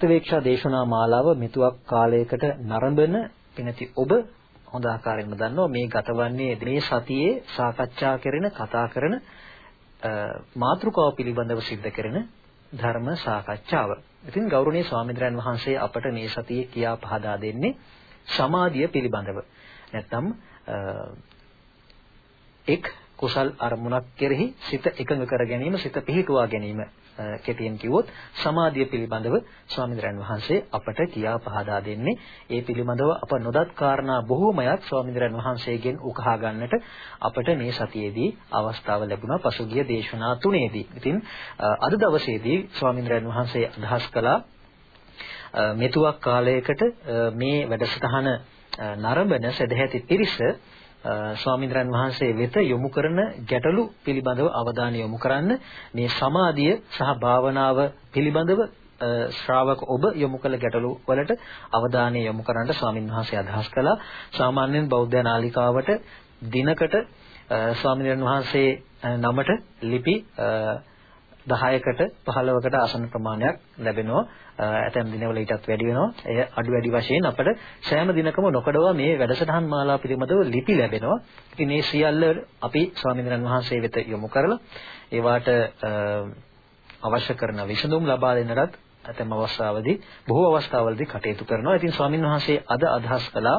ප්‍රතිවේක්ෂා දේශනා මාලාව මෙතුවක් කාලයකට නරඹන පිනති ඔබ හොඳ ආකාරයෙන්ම දන්නවා මේ ගතවන්නේ මේ සතියේ සාකච්ඡා කරන කතා කරන මාතෘකාව පිළිබඳව සිද්ධ කරන ධර්ම සාකච්ඡාව. ඉතින් ගෞරවනීය ස්වාමීන් වහන්සේ අපට මේ සතියේ කියා පහදා දෙන්නේ සමාධිය පිළිබඳව. නැත්නම් එක් කුසල් අරමුණක් කෙරෙහි සිත එකඟ කර ගැනීම සිත පිහිටුවා ගැනීම කෙටියෙන් කිව්වොත් සමාධිය පිළිබඳව ස්වාමීන් වහන්සේ අපට කියා පහදා දෙන්නේ ඒ පිළිබඳව අප නොදත් කාරණා බොහෝමයක් ස්වාමීන් වහන්සේගෙන් උකහා ගන්නට අපට මේ සතියේදී අවස්ථාව ලැබුණා පසුගිය දේශනා තුනේදී. ඉතින් අද දවසේදී ස්වාමීන් වහන්සේ අදහස් කළා මෙතුවක් කාලයකට මේ වැඩසටහන නරඹන සදැහැති පිරිස ස්වාමීන්ද්‍රයන් වහන්සේ වෙත යොමු කරන ගැටලු පිළිබඳව අවධානය යොමු කරන්න මේ සමාධිය සහ භාවනාව පිළිබඳව ශ්‍රාවක ඔබ යොමු කළ ගැටලු වලට අවධානය යොමු කරන්න ස්වාමීන් වහන්සේ අදහස් කළා. සාමාන්‍යයෙන් බෞද්ධ නාලිකාවට දිනකට ස්වාමීන් වහන්සේ නමට ලිපි 10කට 15කට ආසන්න ප්‍රමාණයක් ලැබෙනවා ඇතැම් දිනවල ඊටත් වැඩි වෙනවා. එය අඩු වැඩි වශයෙන් අපට සෑම දිනකම නොකඩවා මේ වැඩසටහන් මාලා පිළිබඳව ලිපි ලැබෙනවා. ඉතින් මේ සියල්ල අපි ස්වාමීන් වහන්සේ වෙත යොමු කරලා ඒවාට අවශ්‍ය කරන විසඳුම් ලබා දෙන්නටත් ඇතැම් අවස්ථාවලදී බොහෝ අවස්ථාවලදී කටයුතු කරනවා. ඉතින් ස්වාමීන් වහන්සේ අද අදහස් කළා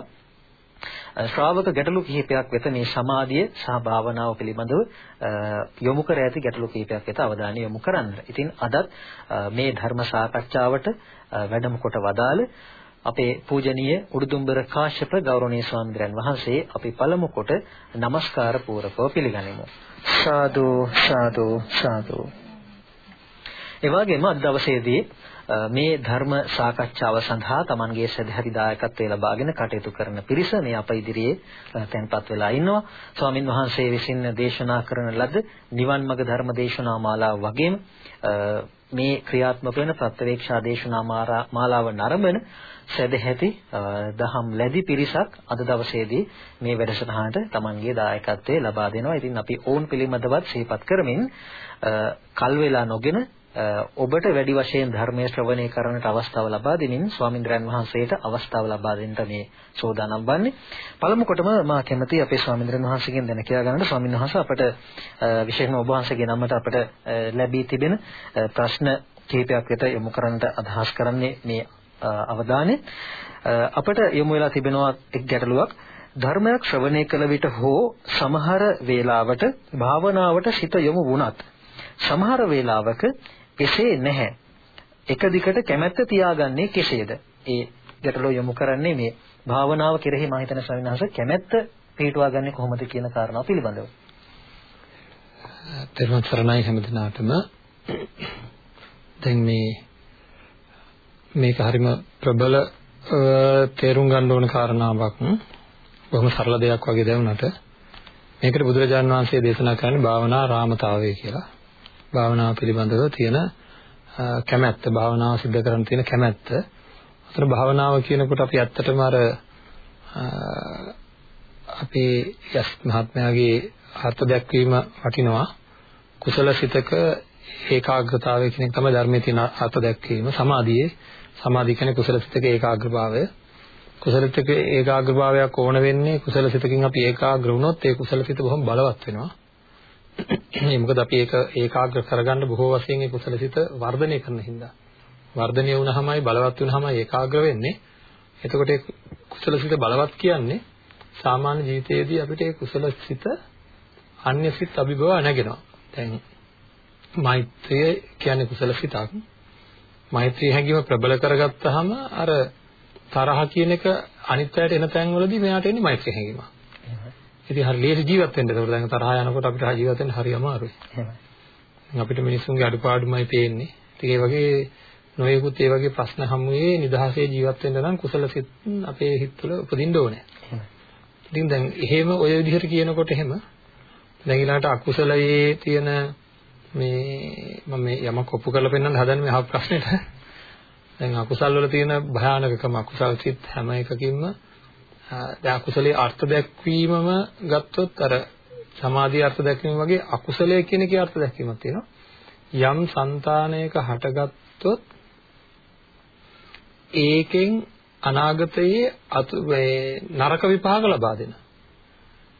ශ්‍රාවක ගැටලු කිහිපයක් වෙත මේ සමාධිය සහ භාවනාව පිළිබඳව යොමු කර ඇති ගැටලු කිහිපයක් වෙත අවධානය යොමු කරන්න. ඉතින් අදත් මේ ධර්ම සාකච්ඡාවට වැඩම කොට වදාළ අපේ පූජනීය උඩුදුම්බර කාශ්‍යප ගෞරවනීය ස්වාමීන් වහන්සේ අපි පළමු කොට নমස්කාර පූරකව පිළිගනිමු. සාදු සාදු සාදු. එවාගෙම අද දවසේදී මේ ධර්ම සාකච්ඡාව සඳහා Tamanගේ සදහරි දායකත්වය ලබාගෙන කටයුතු කරන පිරිස මේ අප ඉදිරියේ තැන්පත් වෙලා ඉන්නවා. ස්වාමින් වහන්සේ විසින් දේශනා කරන ලද නිවන් මඟ ධර්ම දේශනා මාලාව වගේම මේ ක්‍රියාත්මක වෙන ප්‍රත්‍යවේක්ෂා දේශනා මාලාව නරඹන සදැහැති දහම් ලැබි පිරිසක් අද දවසේදී මේ වැඩසටහනට Tamanගේ දායකත්වය ලබා දෙනවා. ඉතින් අපි ඕන් පිළිමදවත් සිහිපත් කරමින් කල් වේලා නොගෙන ඔබට වැඩි වශයෙන් ධර්මයේ ශ්‍රවණය කරන්නට අවස්ථාව ලබා දෙමින් ස්වාමින්ද්‍රයන් වහන්සේට අවස්ථාව ලබා දෙන්න මේ සෝදානම් වන්නේ. පළමු කොටම මා කැමති අපේ ස්වාමින්ද්‍රයන් වහන්සේගෙන් දැන කියා ගන්නට ස්වාමීන් වහන්සේ අපට විශේෂයෙන්ම ඔබ වහන්සේගේ නමට අපට ලැබී තිබෙන ප්‍රශ්න කිහිපයක් වෙත යොමු කරන්නට අදහස් කරන්නේ මේ අවධානය. අපට යොමු වෙලා තිබෙනවා එක් ගැටලුවක්. ධර්මයක් ශ්‍රවණය කළ විට හෝ සමහර වේලාවට භාවනාවට සිත යොමු වුණත් සමහර වේලාවක එසේ නැහැ. එක දිගට කැමැත්ත තියාගන්නේ කෙසේද? ඒ ගැටලුව යොමු කරන්නේ මේ භාවනාව කෙරෙහි මම හිතන ස්වාමීන් කැමැත්ත පිටුවාගන්නේ කොහොමද කියන කාරණාව පිළිබඳව. තෙරුවන් සරණයි හැමදිනාටම. දැන් මේ මේක හරිම ප්‍රබල තේරුම් ගන්න ඕන කාරණාවක්. බොහොම සරල දෙයක් වගේ දැනුණාට මේකට බුදුරජාන් වහන්සේ දේශනා කරන්නේ භාවනා රාමතාවය කියලා. භාවනාව පිළිබඳව තියෙන කැමැත්ත භාවනාව සිද්ධ කරන්න තියෙන කැමැත්ත. අතන භාවනාව කියනකොට අපි ඇත්තටම අර අපේ යස් මහත්මයාගේ අර්ථ දැක්වීම වටිනවා. කුසල සිතක ඒකාග්‍රතාවය කියන එක තමයි ධර්මයේ තියෙන අර්ථ දැක්වීම. සමාධියේ සමාධිය කියන්නේ කුසල සිතක ඒකාග්‍රභාවය. කුසල සිතක ඒකාග්‍රභාවයක් ඕන වෙන්නේ කුසල සිතකින් අපි ඒකාග්‍ර වුණොත් ඒ කුසල සිත බොහොම බලවත් වෙනවා. මේ මොකද අපි ඒක ඒකාග්‍ර කරගන්න බොහෝ වශයෙන් ඒ කුසලසිත වර්ධනය කරන හින්දා. වර්ධනය වුණාමයි බලවත් වුණාමයි ඒකාග්‍ර වෙන්නේ. එතකොට ඒ කුසලසිත බලවත් කියන්නේ සාමාන්‍ය ජීවිතයේදී අපිට ඒ කුසලසිත අන්‍ය සිත් අභිභව නැගෙනවා. දැන් මෛත්‍රිය කියන්නේ කුසලසිතක්. මෛත්‍රී හැඟීම ප්‍රබල කරගත්තාම අර තරහ කියන එක අනිත් අයට එන තැන්වලදී මෙයාට එන්නේ මෛත්‍රී හැඟීමක්. ඉතින් හරි ලේසි ජීවත් වෙන්න. ඒකට දැන් තරහ යනකොට අපිට ජීවත් වෙන්න හරි අමාරුයි. එහෙමයි. අපිට මිනිස්සුන්ගේ අඩුපාඩුමයි පේන්නේ. ඉතින් ඒ වගේ නොයෙකුත් ඒ වගේ ප්‍රශ්න හමුවේ නිදහසේ ජීවත් වෙන්න නම් කුසල සිත් අපේ හිත තුළ උපදින්න ඕනේ. ඉතින් දැන් එහෙම ඔය විදිහට කියනකොට එහෙම දැන් ඊළඟට අකුසලයේ තියෙන මේ මම මේ යමක් ඔප්පු කරලා පෙන්නන්න හදන්නේ මේ අහ ප්‍රශ්නෙට. දැන් අකුසල් වල තියෙන භයානකකම අකුසල් සිත් හැම එකකින්ම දැන් අකුසලයේ අර්ථ දැක්වීමම ගත්තොත් අර සමාධියේ අර්ථ දැක්වීම වගේ අකුසලයේ කියන එකේ අර්ථ දැක්වීමක් තියෙනවා. යම් సంతානයක හටගත්තොත් ඒකෙන් අනාගතයේ අතු නරක විපාක ලබා දෙන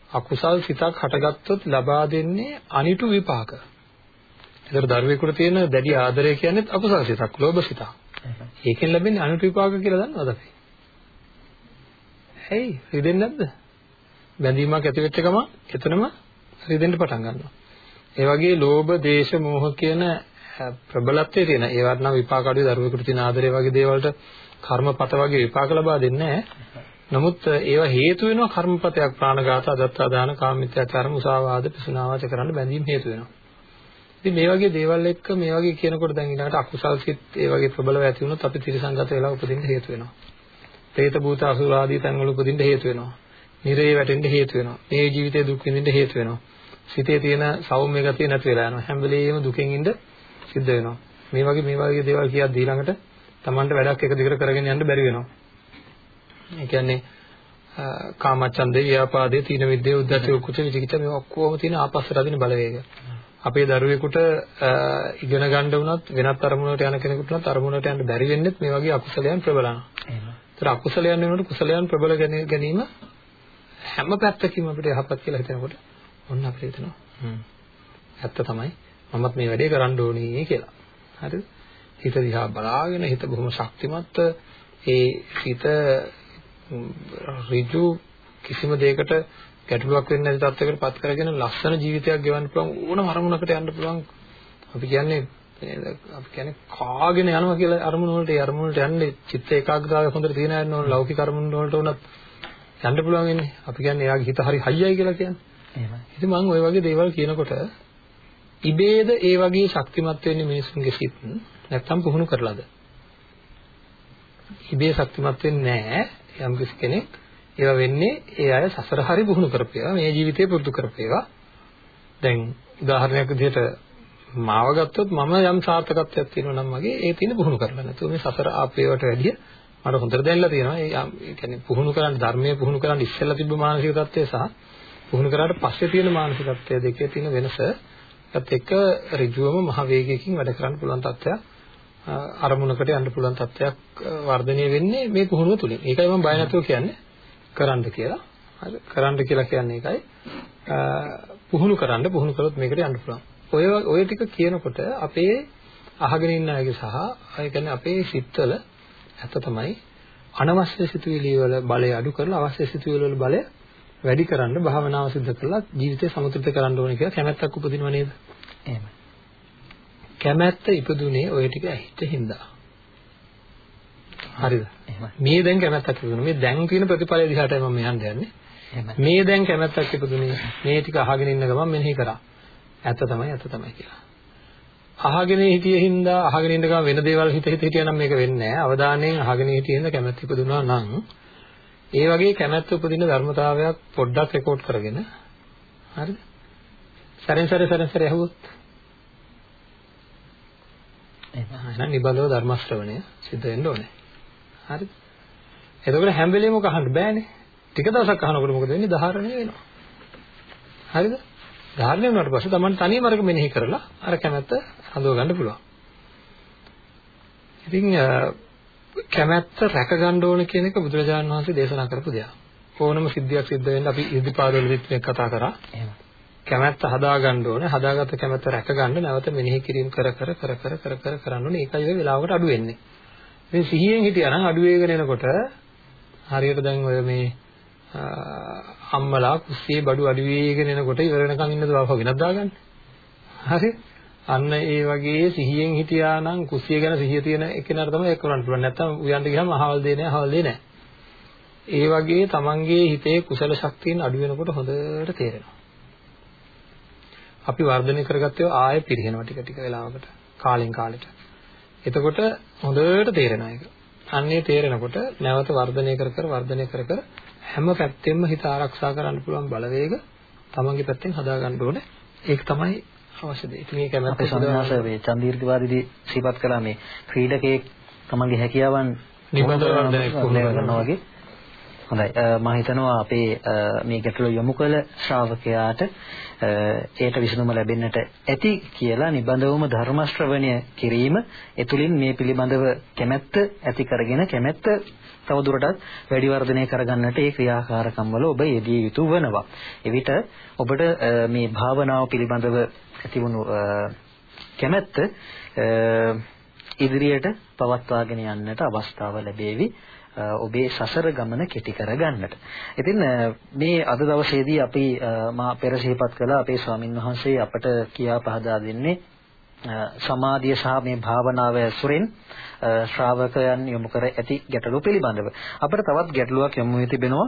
අකුසල් සිතක් හටගත්තොත් ලබා දෙන්නේ අනිටු විපාක. ඒතර දරුවෙකුට තියෙන දැඩි ආදරය කියන්නේ අකුසල් සිතක්, ලෝභ සිතක්. ඒකෙන් ලැබෙන්නේ අනිටු විපාක කියලා දන්නවද අපි? ඇයි? රිදෙන්නේ නැද්ද? බැඳීමක් ඇති වෙච්ච ගමන් එතනම රිදෙන්න පටන් ගන්නවා. ඒ වගේ ලෝභ, දේශ, මෝහ කියන ප්‍රබලත්වයේ තියෙන ඒවත් නම් විපාක අඩුවේ දරුවෙකුට තියෙන ආදරය වගේ දේවල්ට කර්මපත වගේ විපාක ලබා දෙන්නේ නමුත් ඒවා හේතු වෙනවා කර්මපතයක් ප්‍රාණඝාත, අදත්තා දාන, කාමමිත්‍යාචාර, මුසාවාද, පිසුනාවාච කරන්න බැඳීම් හේතු වෙනවා. ඉතින් මේ වගේ දේවල් එක්ක මේ වගේ කියනකොට දැන් ඊළඟට අකුසල් සිත් ඒ වගේ ප්‍රබලව ඇති වුණොත් අපි ත්‍රිසංගත වෙලා උපදින්න හේතු වෙනවා. പ്രേත භූත අසුර ආදී තැන්වල උපදින්න හේතු වෙනවා. නිරේ වැටෙන්න හේතු වෙනවා. මේ ජීවිතේ දුක් විඳින්න හේතු වෙනවා. සිතේ තියෙන සෞම්‍ය ගතිය නැති වෙලා යනවා. හැම වෙලෙම දුකෙන් ඉඳ සිද්ධ වෙනවා. මේ වගේ මේ වගේ දේවල් කියද්දී ඊළඟට Tamanට වැඩක් එක දිගට කරගෙන යන්න බැරි වෙනවා. ඒ කියන්නේ කාමච්ඡන්දේ, ව්‍යාපාදේ, තීන විද්‍යාව, උද්ධච්ච, කුච්ච, විචිකිච්ඡ මේ ඔක්කොම තියෙන ආපස්සට අදින බලවේග. අපේ දරුවෙකුට ඉගෙන ගන්න වුණත් වෙනත් අරමුණකට යන කෙනෙකුට උනත් අරමුණකට යන්න බැරි වෙන්නෙත් මේ වගේ අකුසලයන් ප්‍රබලනවා. ඒතර අකුසලයන් වෙනකොට කුසලයන් ප්‍රබල ගැනීම හැම පැත්තකින්ම අපිට යහපත් කියලා හිතනකොට ඔන්න අපිට හිතෙනවා. ඇත්ත තමයි. මමත් මේ වැඩේ කරන්න ඕනේ කියලා. හරිද? හිත දිහා බලාගෙන හිත බොහොම ශක්තිමත් ඒ හිත ඍජු කිසිම දෙයකට ගැටලුවක් වෙන්නේ නැති තත්යකට පත් කරගෙන ලස්සන ජීවිතයක් ගෙවන්න පුළුවන් ඕනම අරමුණකට යන්න පුළුවන් අපි කියන්නේ අපි කියන්නේ කාගෙන යනවා කියලා අරමුණ වලට ඒ අරමුණ වලට යන්නේ චිත්ත ඒකාග්‍රතාවය හොඳට තියෙන අය නෝන ලෞකික අරමුණ වලට උනත් යන්න පුළුවන් වෙන්නේ. අපි කියන්නේ එයාගේ හිත හරි හයියයි කියලා කියන්නේ. එහෙමයි. ඉතින් මම ওই වගේ දේවල් කියනකොට ඉබේද ඒ වගේ ශක්තිමත් වෙන්නේ මිනිසුන්ගේ සිත් නැත්තම් පුහුණු කරලාද? ඉබේ ශක්තිමත් වෙන්නේ නැහැ. යම් කෙනෙක් ඒවා වෙන්නේ ඒ අය සසර හරි පුහුණු කරපේවා මේ ජීවිතේ පුරුදු කරපේවා. දැන් උදාහරණයක් විදිහට මාව ගත්තොත් මම යම් සාර්ථකත්වයක් තියෙනවා නම් මගේ ඒ තියෙන පුහුණු කරලා නැතුව මේ සසර ආපේවට වැඩිය මට හොඳට දැනලා තියෙනවා ඒ කියන්නේ පුහුණු කරන්න ධර්මයේ පුහුණු කරන්න ඉස්සෙල්ලා තිබ්බ මානසික தත්ත්වය සහ පුහුණු කරාට පස්සේ තියෙන මානසික தත්ත්වය දෙකේ තියෙන වෙනස ඒත් එක්ක ඍජුවම මහ වේගයකින් වැඩ කරන්න පුළුවන් තත්ත්වයක් අරමුණකට යන්න පුළුවන් තත්ත්වයක් වර්ධනය වෙන්නේ මේ පුහුණුව තුලින්. ඒකයි මම බය නැතුව කියන්නේ කරන්න කියලා. හරි කරන්න කියලා කියන්නේ ඒකයි. පුහුණු කරන්න පුහුණු කළොත් මේකට යන්න පුළුවන්. ඔය ඔය ටික කියනකොට අපේ අහගෙන ඉන්න අයගේ සහ ඒ කියන්නේ අපේ සිත්වල ඇත්ත තමයි අනවශ්‍ය සිතුවිලි වල බලය අඩු කරලා අවශ්‍ය සිතුවිලි වල බලය වැඩි කරන්න භාවනාව සිදු කරලා ජීවිතය සමතුලිත කරන්න ඕනේ කියලා කැමැත්තක් උපදිනව නේද? එහෙමයි. කැමැත්ත ඉපදුනේ ඔය ටික ඇහිච්ච හින්දා. හරිද? මේ දැන් කැමැත්තක් ඉපදුනේ. මේ දැන් තියෙන ප්‍රතිඵලය දිහාටයි මම යන්න යන්නේ. මේ දැන් කැමැත්තක් ඉපදුනේ. මේ ටික අහගෙන ඉන්න ගමන් මෙනෙහි කරා. ඇත්ත තමයි ඇත්ත තමයි කියලා. අහගෙන හිටිය හින්දා අහගෙන ඉන්න ගමන් වෙන දේවල් හිත හිත හිටියා නම් මේක වෙන්නේ නැහැ. අවධානයෙන් අහගෙන හිටිය හින්දා කැමැත්ත ඉපදුනා නම් ඒ වගේ කැමැත්ත උපදින ධර්මතාවයක් පොඩ්ඩක් රෙකෝඩ් කරගෙන හරිද? සැරෙන් සැරේ සැරෙන් සැරේ ඇහුවොත් එහෙනම් නිබඳව ධර්ම ශ්‍රවණය සිද්ධ වෙන්න ඕනේ. හරිද? එතකොට හැම වෙලේම ඔක අහන්න බෑනේ. ටික දවසක් අහනකොට මොකද වෙන්නේ? ධාරණය වෙනවා. හරිද? ධාරණය වුණාට පස්සේ Taman තනියම අරක මෙනෙහි කරලා අර කැමැත්ත හඳව ගන්න පුළුවන්. ඉතින් කැමැත්ත රැක ගන්න ඕන කියන එක බුදුරජාණන් වහන්සේ දේශනා කරපු දෙයක්. ඕනම සිද්ධියක් සිද්ධ වෙන්න අපි ඉදිපාදවලදීත් මේක කතා කරා. එහෙම. කැමැත්ත හදා ගන්න ඕනේ. හදාගත්ත කැමැත්ත රැක ගන්න නැවත මෙනෙහි කිරීම කර කර කර කර කර කර කරන්න ඕනේ. ඒකයි ඔය වෙලාවකට අඩු වෙන්නේ. ඉතින් සිහියෙන් හිටියා නම් අඩු වේගෙන එනකොට හරියට දැන් ඔය මේ අම්මලා කුස්සියේ බඩු අඩු වේගෙන එනකොට ඉවර වෙනකන් ඉන්නද බව වෙනත් දාගන්න. හරි? අන්න ඒ වගේ සිහියෙන් හිටියා නම් කුස්සිය ගැන සිහිය තියෙන එකනට තමයි ඒක කරන්න පුළුවන්. නැත්තම් උයන්ට ගියාම අහවල් දෙන්නේ නැහැ, අහවල් දෙන්නේ නැහැ. ඒ වගේ තමන්ගේ හිතේ කුසල ශක්තියන් අඩු වෙනකොට හොඳට තේරෙනවා. අපි වර්ධනය කරගත්තේ ආයෙ පිරිනව ටික ටික වෙලාවකට කාලෙන් කාලෙට. එතකොට හොඳට තේරෙනවා ඒක. අන්නේ තේරෙනකොට නැවත වර්ධනය කර කර වර්ධනය කර කර හැම පැත්තෙම හිත ආරක්ෂා කරන්න පුළුවන් බලවේග තමන්ගේ පැත්තෙන් හදා ගන්න ඕනේ. ඒක තමයි අවශ්‍ය දේ. ඉතින් ඒක අපේ සංඥාස වේ චන්දීර්තිවාදීදී සිහිපත් කළා මේ ක්‍රීඩකයෙක් තමන්ගේ හැකියාවන් නිබඳව වර්ධනය කරනවා වගේ හොඳයි මම හිතනවා අපේ මේ ගැටලුව යොමු කළ ශ්‍රාවකයාට ඒට විසඳුම ලැබෙන්නට ඇති කියලා නිබඳවම ධර්ම ශ්‍රවණය කිරීම එතුලින් මේ පිළිබඳව කැමැත්ත ඇති කරගෙන කැමැත්ත තවදුරටත් වැඩි වර්ධනය කරගන්නට ඒ ක්‍රියාකාරකම් වල ඔබ යෙදිය යුතු වෙනවා. එවිට ඔබට මේ භාවනාව පිළිබඳව ඇතිවුණු කැමැත්ත ඉදිරියට පවත්වාගෙන යන්නට අවස්ථාව ලැබේවි. ඔබේ සසර ගමන කෙටි කරගන්නට. ඉතින් මේ අද දවසේදී අපි මා පෙර සිහිපත් කළ අපේ ස්වාමින් වහන්සේ අපට කියා පහදා දෙන්නේ සමාධිය සහ මේ භාවනාව ඇසුරෙන් ශ්‍රාවකයන් යොමු කර ඇති ගැටලු පිළිබඳව. අපිට තවත් ගැටලුවක් යොමු වී තිබෙනවා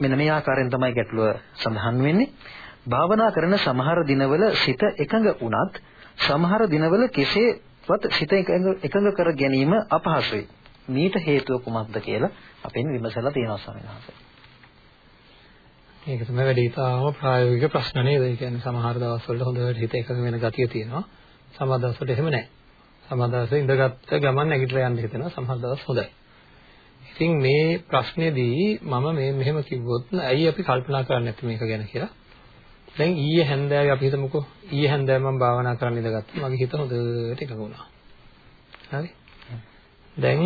මෙන්න මේ ආකාරයෙන් තමයි ගැටලුව සඳහන් වෙන්නේ. භාවනා කරන සමහර දිනවල සිත එකඟ වුණත් සමහර දිනවල කෙසේවත් සිත එකඟ කර ගැනීම අපහසුයි. මීට හේතුව කුමක්ද කියලා අපෙන් විමසලා තියෙනවා ස්වාමීන් වහන්සේ. මේක තමයි වැඩි තාම ප්‍රායෝගික ප්‍රශ්න නේද? ඒ කියන්නේ සමහර දවස්වල හොඳට හිත එකඟ වෙන ගතිය තියෙනවා. සමහර දවස්වල එහෙම නැහැ. සමහර දවස්වල ඉඳගත්ත ගමන් නැගිටලා යන්න හිතෙනවා. සමහර දවස් හොඳයි. ඉතින් මේ ප්‍රශ්නේදී මම මේ මෙහෙම කිව්වොත් ඇයි අපි කල්පනා කරන්නේ නැති මේක ගැන කියලා. දැන් ඊයේ හැන්දෑවේ අපි හිතමුකෝ ඊයේ හැන්දෑවේ මම භාවනා කරන්න ඉඳගත්තා. මගේ හිත හොඳට එකඟ වුණා. හරි? දැන්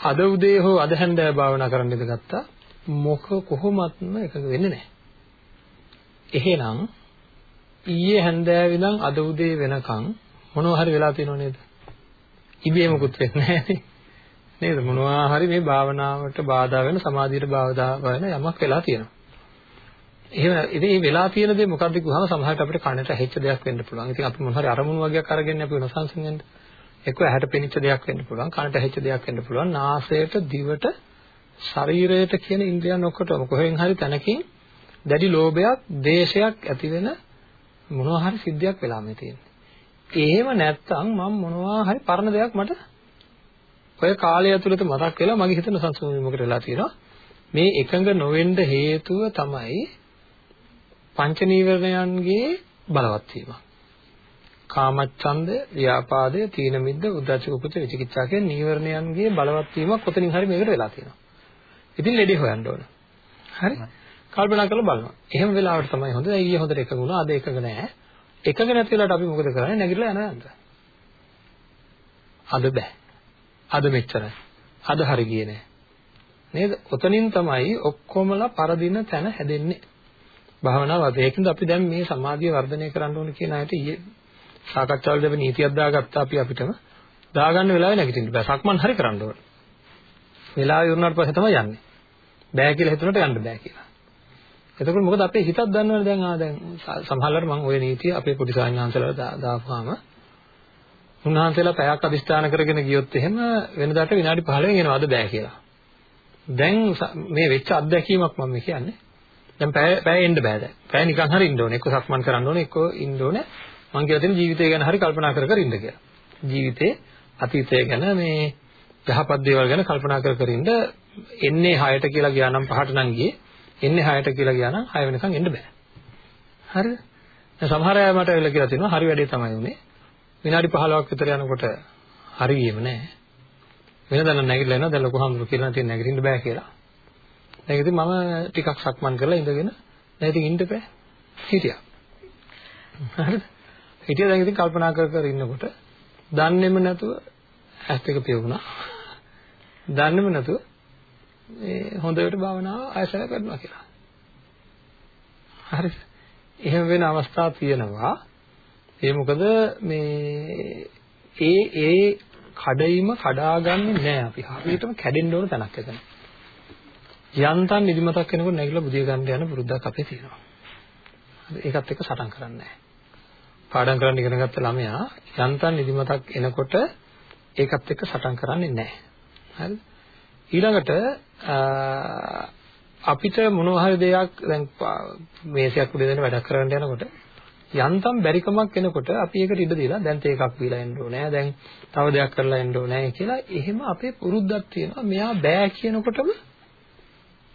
අද උදේ හෝ අද හැන්දෑවේ භාවනා කරන්න ඉඳගත්තා. මොක කොහොමත්ම එකඟ වෙන්නේ නැහැ. එහෙනම් ඊයේ හැන්දෑවේ ඉඳන් අද උදේ වෙනකන් මොනවා හරි වෙලා තියෙනව නේද? ඉබේ මොකුත් වෙන්නේ නැහැ නේද? මොනවා හරි මේ භාවනාවට බාධා වෙන සමාධියට බාධා වෙන යමක් වෙලා තියෙනවා. එහෙම ඉතින් මේ වෙලා තියෙන දේ මොකද්ද කිව්වම සමහරවිට අපිට කනට ඇහිච්ච දෙයක් වෙන්න පුළුවන්. ඉතින් අපි මොන හරි අරමුණු වගේක් අරගෙන අපි වෙනසන්සින් වෙන්න. එක්ක ඇහැට පෙනිච්ච දෙයක් වෙන්න පුළුවන්. කනට ඇහිච්ච දෙයක් වෙන්න පුළුවන්. නාසයට, දිවට, ශරීරයට කියන ඉන්ද්‍රියන් ඔක්කොටම කොහෙන් හරි තැනකින් දැඩි ලෝභයක්, දේශයක් ඇති වෙන මොනවා හරි සිද්ධියක් වෙලා මේ තියෙන්නේ. එහෙම නැත්තම් මම මොනවා හරි පරණ දෙයක් මට ඔය කාලය ඇතුළත මතක් වෙලා මගේ හිතන සංසුන්වීමකට වෙලා තියෙනවා. මේ එකඟ නොවෙන්න හේතුව තමයි පංච නීවරණයන්ගේ බලවත් වීම. කාමච්ඡන්ද, ව්‍යාපාදය, තීන මිද්ද, උද්ධච්ච කුච්ච විචිකිච්ඡා කියන නීවරණයන්ගේ බලවත් වීමක් කොතනින් හරි මේකට වෙලා තියෙනවා. ඉතින් ලෙඩේ හොයන්න ඕන. හරි? කල්පනා කරලා බලනවා. එහෙම වෙලාවට තමයි හොඳ. ඊයේ හොඳට එකඟ වුණා, අද එකඟ නැහැ. එකඟ නැති වෙලාවට අපි මොකද කරන්නේ? නැගිටලා යනවා. අද බෑ. අද මෙච්චරයි. අද හරි ගියේ නෑ. නේද? ඔතනින් තමයි ඔක්කොමලා පරදින තැන හැදෙන්නේ. භාවනාව අද ඒකින්ද අපි දැන් මේ සමාධිය වර්ධනය කරන්න ඕන කියන අයට ඊයේ සාකච්ඡාවල දෙව නීතියක් දාගත්තා අපි අපිටම දාගන්න වෙලාවෙ නැගිටින්න බෑ. සක්මන් හරි කරන්න ඕන. වෙලාව ඉවරනාට පස්සේ තමයි යන්නේ. බෑ කියලා හිතුනට යන්න බෑ කියලා. එතකොට මොකද අපේ හිතක් දන්නවනේ දැන් ආ දැන් සමහරවල්ලාට මම ওই නීතිය අපේ පොඩි සාඥාන්සලට දාපුවාම උන්වහන්සේලා පැයක් අදිස්ථාන කරගෙන ගියොත් එහෙම වෙනදාට විනාඩි 15 එනවාද බෑ කියලා. දැන් මේ වෙච්ච අත්දැකීමක් මම කියන්නේ. දැන් පැය පැය එන්න බෑ දැන්. පැය නිකන් හරි ඉන්න ඕනේ. එක්ක සක්මන් කරන්න ඕනේ, එක්ක ඉන්න ඕනේ. මම කියලා තියෙන ජීවිතය ගැන හරි කල්පනා කර කර ඉන්න කියලා. ජීවිතේ අතීතය ගැන මේ යහපත් දේවල් ගැන කල්පනා කර කර ඉන්න එන්නේ 6ට කියලා ගියා නම් 5ට නම් ගියේ එන්නේ 6ට කියලා ගියා නම් 6 වෙනකන් එන්න බෑ. හරිද? දැන් සමහර අය මට වෙලා කියලා තියෙනවා හරි වැඩේ තමයි උනේ. විනාඩි 15ක් විතර යනකොට හරියම නෑ. වෙනදා නම් නැගිටලා එනවා දැන් ලොකු හම්බු කියලා තියෙන නැගිටින්න බෑ කියලා. දැන් ඉතින් මම ටිකක් සක්මන් කරලා ඉඳගෙන දැන් ඉතින් ඉන්න බෑ. හිටියා. හරිද? හිටියා දැන් ඉතින් කල්පනා කර කර ඉන්නකොට දන්නේම නැතුව ඇස් දෙක පියුණා. දන්නේම නැතුව මේ හොඳට භාවනාව ආයසන කරනවා කියලා. හරිද? එහෙම වෙන අවස්ථා තියෙනවා. ඒ මොකද මේ ඒ ඒ කඩයිම කඩාගන්නේ නැහැ අපි. හරියටම කැඩෙන්න ඕන තැනක් එතන. යන්තම් නිදිමතක් එනකොට නැගිටලා බුදිය ගන්න යන පුරුද්දක් අපේ තියෙනවා. ඒකත් එක්ක සටන් කරන්නේ නැහැ. පාඩම් කරන්න ඉගෙන ගත්ත ළමයා යන්තම් නිදිමතක් එනකොට ඒකත් එක්ක සටන් කරන්නේ නැහැ. හරිද? ඊළඟට අපිට මොනවා හරි දෙයක් දැන් මේසයක් උඩ දෙන වැඩක් කරන්න යනකොට යන්තම් බැරිකමක් එනකොට අපි ඒකට ඉඩ දීලා දැන් තේ එකක් බීලා එන්න ඕනේ දැන් තව දෙයක් කරලා එන්න ඕනේ කියලා එහෙම අපේ පුරුද්දක් තියෙනවා මෙයා බෑ කියනකොටම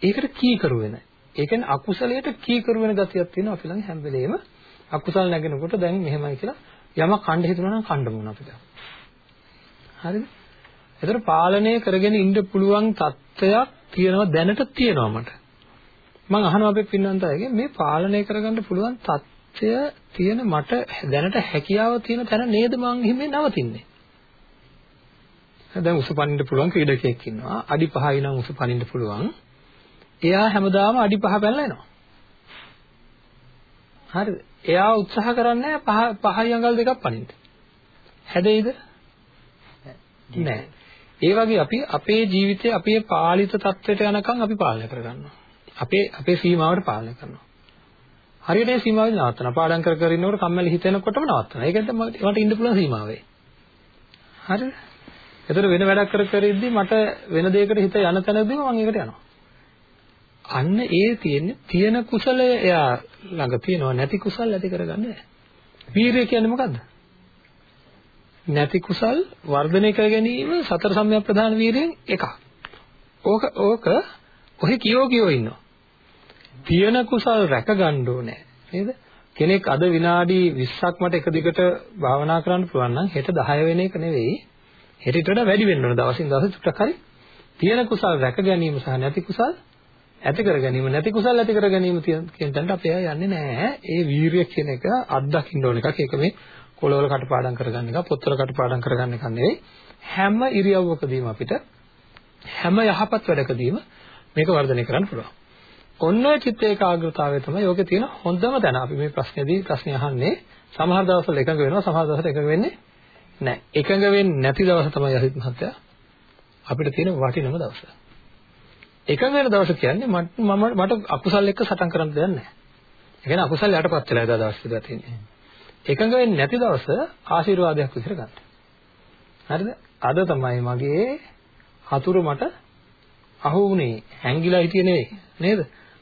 ඒකට කීකරු වෙන. ඒ කියන්නේ අකුසලයට කීකරු වෙන ගතියක් තියෙනවා අපි ළඟ හැම වෙලේම අකුසල නැගෙනකොට දැන් මෙහෙමයි කියලා යමක් කණ්ඩ හිතුණා නම් කණ්ඩ මොන අපිට. හරිද? ඒතර පාලනය කරගෙන ඉන්න පුළුවන් තත්ත්වයක් තියෙනවා දැනට තියෙනවා මට. මම අහනවා අපේ පින්නන්තයගේ මේ පාලනය කරගන්න පුළුවන් තත්ත්වය තියෙන මට දැනට හැකියාව තියෙන තැන නේද මං හිමේ නවතින්නේ. දැන් උස පනින්න පුළුවන් ක්‍රීඩකයෙක් ඉන්නවා. අඩි 5යි නම් උස පනින්න පුළුවන්. එයා හැමදාම අඩි 5 පැනලා එනවා. හරිද? එයා උත්සාහ කරන්නේ පහ පහයි අඟල් දෙකක් පනින්න. හැදෙයිද? නෑ. ඒ වගේ අපි අපේ ජීවිතේ අපේ පාලිත තත්වයට යනකම් අපි පාලනය කරගන්නවා. අපේ අපේ සීමාවට පාලනය කරනවා. හරියට ඒ සීමාවෙන් නවත්තන. පාඩම් කර කර ඉන්නකොට කම්මැලි හිතෙනකොටම නවත්තන. ඒකෙන්ද මට ඉන්න පුළුවන් සීමාවේ. හරිද? එතකොට වෙන වැඩක් කර කර ඉද්දි මට වෙන දෙයකට හිත යන තැනදී මම ඒකට යනවා. අන්න ඒ තියෙන්නේ තියෙන කුසලය එයා ළඟ තියෙනවා නැති කුසල් ඇති කරගන්නේ නැහැ. වීරිය කියන්නේ මොකද්ද? නැති කුසල් වර්ධනය කර ගැනීම සතර සම්‍යක් ප්‍රධාන වීරියෙන් එකක්. ඕක ඕක ඔහි කියෝ කියෝ ඉන්නවා. තියෙන කුසල් රැක ගන්න ඕනේ නේද? කෙනෙක් අද විනාඩි 20ක් මට එක දිගට භාවනා කරන්න පුළුවන් නම් හෙට 10 වෙන එක නෙවෙයි. හෙටට වඩා වැඩි වෙන්න ඕන දවසින් දවස චුට්ටක් හරි. තියෙන කුසල් රැක ගැනීම සහ නැති කුසල් ඇති කර ගැනීම නැති කුසල් ඇති කර ගැනීම කියන තැනට අපි යන්නේ නැහැ. ඒ වීරිය කියන එක අත්දකින්න ඕන එකක්. ඒක මේ කොළවල කටපාඩම් කරගන්න එක, පොත්වල කටපාඩම් කරගන්න එක නෙවෙයි. හැම ඉරියව්වකදීම අපිට හැම යහපත් වැඩකදීම මේක වර්ධනය කරන්න පුළුවන්. ඔන්න ඔය චිත්ත ඒකාග්‍රතාවය තමයි යෝගේ තියෙන හොඳම තැන. අපි මේ ප්‍රශ්නේදී ප්‍රශ්නේ අහන්නේ සමහර දවස්වල එකඟ වෙනවා, සමහර දවස්වල එකඟ වෙන්නේ නැහැ. එකඟ වෙන්නේ නැති දවස තමයි අසිත මහත්තයා අපිට තියෙන වටිනම දවස. එකඟ වෙන දවස කියන්නේ මම මට අකුසල් එක්ක සටන් කරන්න දෙයක් නැහැ. ඒ කියන්නේ අකුසල් යටපත් වෙලා එදා දවස් විතර තියෙන්නේ. එකඟ වෙන්නේ නැති දවස ආශිර්වාදයක් විදිහට ගන්න. හරිද? අද තමයි මගේ හතුරු මට අහු වුණේ හැංගිලා හිටියේ නෙවෙයි නේද?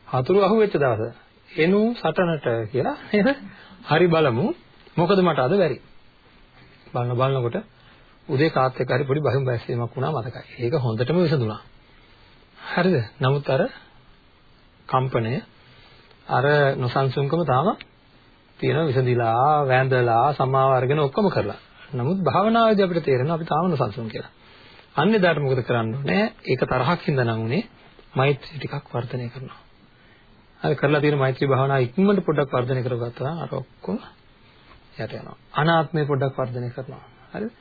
හතුරු අහු වෙච්ච දවස. එනු සටනට කියලා නේද? හරි බලමු. මොකද මට අද බැරි. බලන බලනකොට උදේ කාත් එක්ක හරි පොඩි බහිම් බැස්සීමක් වුණා මතකයි. ඒක හොඳටම විසඳුණා. හරිද? නමුත් අර කම්පණය අර නොසන්සුන්කම තාම තියෙනවා විසඳිලා වැඳලා සමාව අරගෙන ඔක්කොම කරලා. නමුත් භාවනාවේදී අපිට තේරෙනවා අපි තාම නොසන්සුන් කියලා. අන්න එදාට මොකද කරන්න ඕනේ? ඒක තරහක් හින්දා නම් උනේ මෛත්‍රී ටිකක් වර්ධනය කරනවා. හරි කරලා තියෙන මෛත්‍රී භාවනාව ඉක්මනට පොඩ්ඩක් වර්ධනය කරගත්තා නම් අර ඔක්කොම යට යනවා. අනාත්මය පොඩ්ඩක් වර්ධනය කරනවා. හරිද?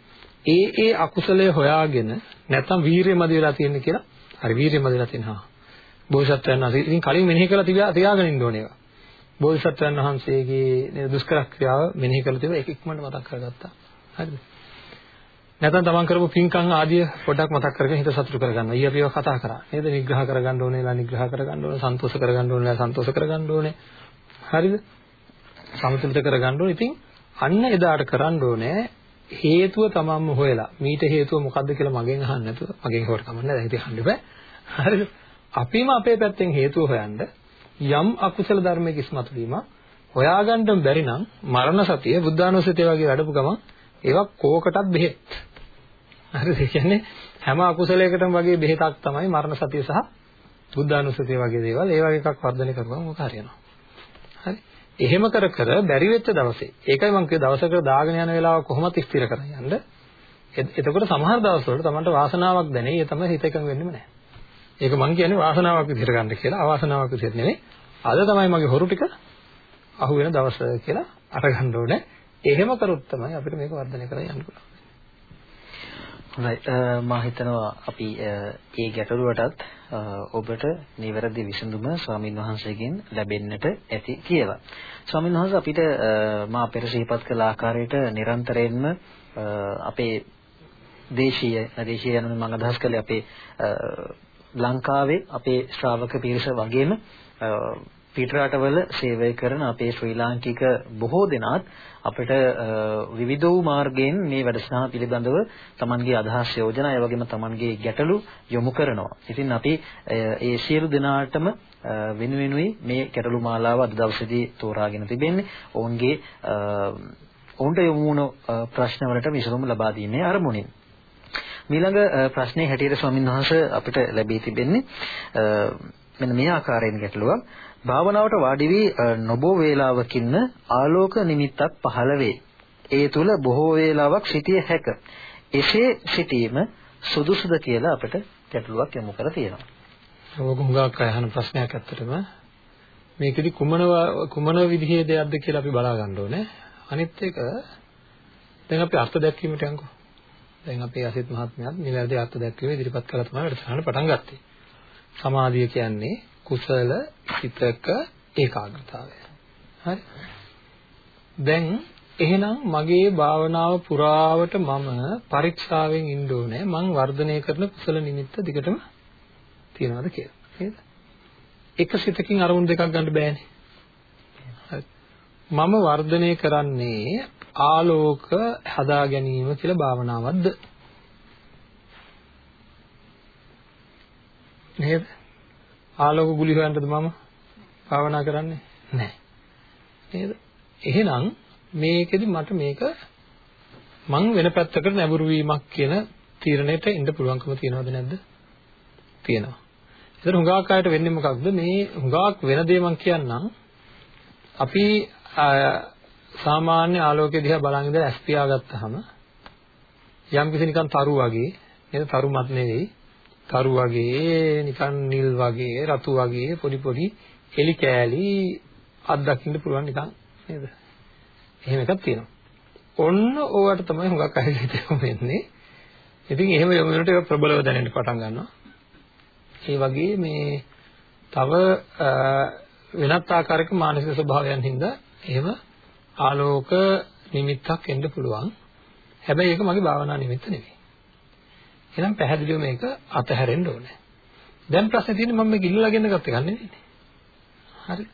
ඒ ඒ අකුසලය හොයාගෙන නැත්තම් වීරිය මදි වෙලා තියෙන්නේ කියලා හරි වීරිය මදි වෙලා තියෙනවා. බෝසත්යන් වහන්සේ ඉතින් කලින් මෙනෙහි කරලා තියාගෙන ඉන්න ඕනේ ඒවා. බෝසත්යන් වහන්සේගේ දුෂ්කර ක්‍රියාව මෙනෙහි කරලා තිබුණා ඒක ඉක්මනට මතක් කරගත්තා. හරිද? නැත්නම් තමන් කරපු පින්කම් ආදිය පොඩ්ඩක් මතක් කරගෙන හිත සතුටු කරගන්නවා. ඊ අපි ඒවා කතා කරා. නේද? නිග්‍රහ කරගන්න ඕනේලා නිග්‍රහ කරගන්න ඕනේ, සන්තෝෂ කරගන්න ඕනේලා සන්තෝෂ කරගන්න ඕනේ. හරිද? සමතුලිත කරගන්න ඕනේ. ඉතින් අන්න එදාට කරන්න ඕනේ හේතුව තමන්ම හොයලා. මීට හේතුව මොකද්ද කියලා මගෙන් අහන්න නැතුව මගෙන් හොර කමන්නේ නැහැ. ඉතින් අහන්න බෑ. හරිද? අපිම අපේ පැත්තෙන් හේතුව හොයන්න යම් අකුසල ධර්මයක ඉස්මතු වීම හොයාගන්න බැරි නම් මරණ සතිය බුද්ධානුස්සතිය වගේ වැඩපු ගමන් ඒවා කෝකටත් බෙහෙත්. හරිද? ඒ කියන්නේ හැම අකුසලයකටම වගේ බෙහෙතක් තමයි මරණ සතිය සහ බුද්ධානුස්සතිය වගේ දේවල්. ඒ වගේ එකක් වර්ධනය කරපුවම මොක හරියනවා. හරි. එහෙම කර කර බැරි වෙච්ච දවසේ ඒකයි මම කිය දවසකට දාගෙන යන වෙලාව කොහොමද ස්ථිර කරගෙන යන්න. එතකොට සමහර දවස්වල තමන්ට වාසනාවක් දැනේ. ඒ තමයි හිත එකඟ වෙන්නෙම නැහැ. ඒක මම කියන්නේ වාසනාවක් විදිහට ගන්න කියලා. අවාසනාවක් විදිහට නෙවෙයි. අද තමයි මගේ හොරු ටික අහු වෙන දවස කියලා අරගන්න ඕනේ. එහෙම කරොත් තමයි අපිට මේක වර්ධනය කරලා යන්න පුළුවන්. හොඳයි මම හිතනවා අපි ඒ ගැටලුවටත් ඔබට නිවැරදි විසඳුම ස්වාමින් වහන්සේගෙන් ලැබෙන්නට ඇති කියලා. ස්වාමින් වහන්සේ අපිට මා පෙර සිහිපත් කළ ආකාරයට නිරන්තරයෙන්ම අපේ දේශීය දේශීය යන මම අදහස් කළේ අපේ ලංකාවේ අපේ ශ්‍රාවක පිරිස වගේම පිට රටවල සේවය කරන අපේ ශ්‍රී ලාංකික බොහෝ දෙනාත් අපිට විවිධ වූ මාර්ගයෙන් මේ වැඩසටහන පිළිබඳව Tamanගේ අදහස් යෝජනා ඒ වගේම Tamanගේ ගැටලු යොමු කරනවා. ඉතින් අපි ඒ සියලු දෙනාටම වෙනුවෙනුයි මේ ගැටලු මාලාව අද දවසේදී තෝරාගෙන තිබෙන්නේ. ඔවුන්ගේ ඔවුන්ට යොමු වුණු ප්‍රශ්න වලට විසඳුම් ලබා දීමේ අරමුණින්. ඊළඟ ප්‍රශ්නේ හැටියට ස්වාමීන් වහන්සේ අපිට ලැබී තිබෙන්නේ මෙන්න මේ ආකාරයෙන් ගැටලුවක්. භාවනාවට වාඩි වී නොබෝ වේලාවකින්ම ආලෝක නිමිත්තක් පහළ වේ. ඒ තුල බොහෝ වේලාවක් සිටිය හැක. එසේ සිටීම සුදුසුද කියලා අපිට ගැටලුවක් යොමු කරලා තියෙනවා. ඔබ හුඟක් අහන ප්‍රශ්නයක් ඇත්තටම මේකෙදි කුමන කුමන විදිහේ දෙයක්ද කියලා අපි බලා ගන්න ඕනේ. අනිත් එක දැන් අපි අර්ථ දැක්වීමට යන්කෝ. දැන් අපේ අසිත මහත්මයාත් නිවැරදි අර්ථ දැක්වීම ඉදිරිපත් කළා තමයි වැඩසටහන පටන් ගත්තේ. සමාධිය කියන්නේ කුසල හිතක ඒකාග්‍රතාවය. හරි. දැන් එහෙනම් මගේ භාවනාව පුරාවට මම පරීක්ෂාවෙන් ඉන්න ඕනේ මං වර්ධනය කරන කුසල නිමිත්ත දිගටම තියනවාද කියලා. නේද? එක සිතකින් අරමුණු දෙකක් ගන්න බෑනේ. හරි. මම වර්ධනය කරන්නේ ආලෝක හදා ගැනීම කියලා භාවනාවක්ද? නේද? ආලෝක ගුලි හොයන්නද මම භාවනා කරන්නේ? නැහැ. නේද? එහෙනම් මේකෙදි මට මේක මං වෙන පැත්තකට නැඹුරු වීමක් කියන තීරණයට එන්න පුළුවන්කම තියනවද නැද්ද? තියෙනවා. ඒතර හුඟක් අයට වෙන්නේ මොකක්ද? මේ හුඟක් වෙන දේ මං කියන්නම්. අපි සාමාන්‍ය ආලෝකයේ දිහා බලන් ඉඳලා ඇස් පියාගත්තාම යම් කිසි නිකන් තරු වගේ නේද? තරු මත් නෙවෙයි. තරු වගේ නිකන් නිල් වගේ රතු වගේ පොඩි පොඩි එලි කෑලි අත්දකින්න පුළුවන් නිකන් නේද? එහෙම එකක් තියෙනවා. ඔන්න ඕවට තමයි හුඟක් අය හිතෙම වෙන්නේ. ඉතින් එහෙම යොමු වෙනකොට ඒක ප්‍රබලව දැනෙන්න පටන් ගන්නවා. ඒ වගේ මේ තව වෙනත් ආකාරයක මානසික ස්වභාවයන් හින්දා එහෙම ආලෝක නිමිත්තක් එන්න පුළුවන්. හැබැයි ඒක මගේ භාවනා නිමිත්ත නෙවෙයි. එහෙනම් පැහැදිලිව මේක අතහැරෙන්න ඕනේ. දැන් ප්‍රශ්නේ තියෙන්නේ මම මේ ගිල්ලලා ගෙන ගත්ත එක නෙවෙයිනේ. හරි.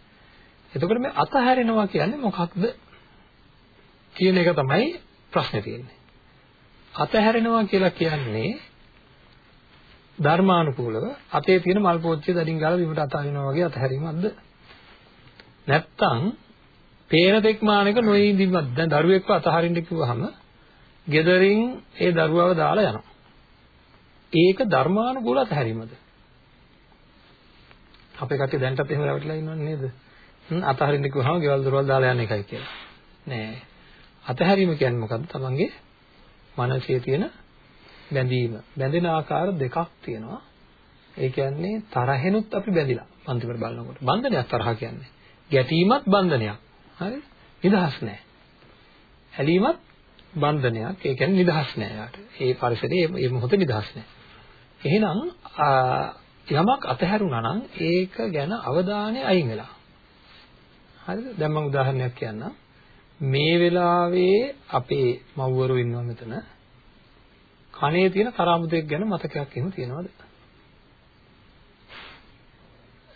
එතකොට මේ අතහැරෙනවා කියන්නේ මොකක්ද? කියන එක තමයි ප්‍රශ්නේ තියෙන්නේ. අතහැරෙනවා කියලා කියන්නේ ධර්මානුකූලව අතේ තියෙන මල් පෝච්චිය දඩින් ගාලා බිමට අතහරිනවා වගේ අතහැරීමක්ද? නැත්තම් පේන තෙක් මානක නොඉඳිමත් දැන් දරුවෙක්ව අතහරින්න කිව්වහම gederin ඒ දරුවව දාලා යනවා. ඒක ධර්මානුකූල අතහැරීමද? අපේ කට්ටිය දැන්ටත් එහෙම රැවටිලා ඉන්නව නේද? අතහරින්න කිව්වහම ගෙවල් දොරවල් දාලා යන එකයි කියලා. නෑ. අතහැරීම කියන්නේ මොකද්ද? තමන්ගේ මනසේ තියෙන බැඳීම. බැඳෙන ආකාර දෙකක් තියෙනවා. ඒ කියන්නේ තරහෙනුත් අපි බැඳිලා. අන්තිමට බලනකොට. බන්ධනයක් තරහ කියන්නේ. ගැටීමත් බන්ධනයක්. හරි? නිදහස් නෑ. ඇලීමත් බන්ධනයක්. ඒ කියන්නේ නිදහස් නෑ යාට. ඒ පරිසරයේ මේ මොහොතේ නිදහස් නෑ. එහෙනම් යමක් අතහැරුණා නම් ඒක ගැන අවධානය අයින් වෙලා. හරිද? දැන් මම උදාහරණයක් කියන්නම්. මේ වෙලාවේ අපේ මව්වරු ඉන්නවා මෙතන. කනේ තියෙන කරාමුදෙක් ගැන මතකයක් එහෙම තියනවද?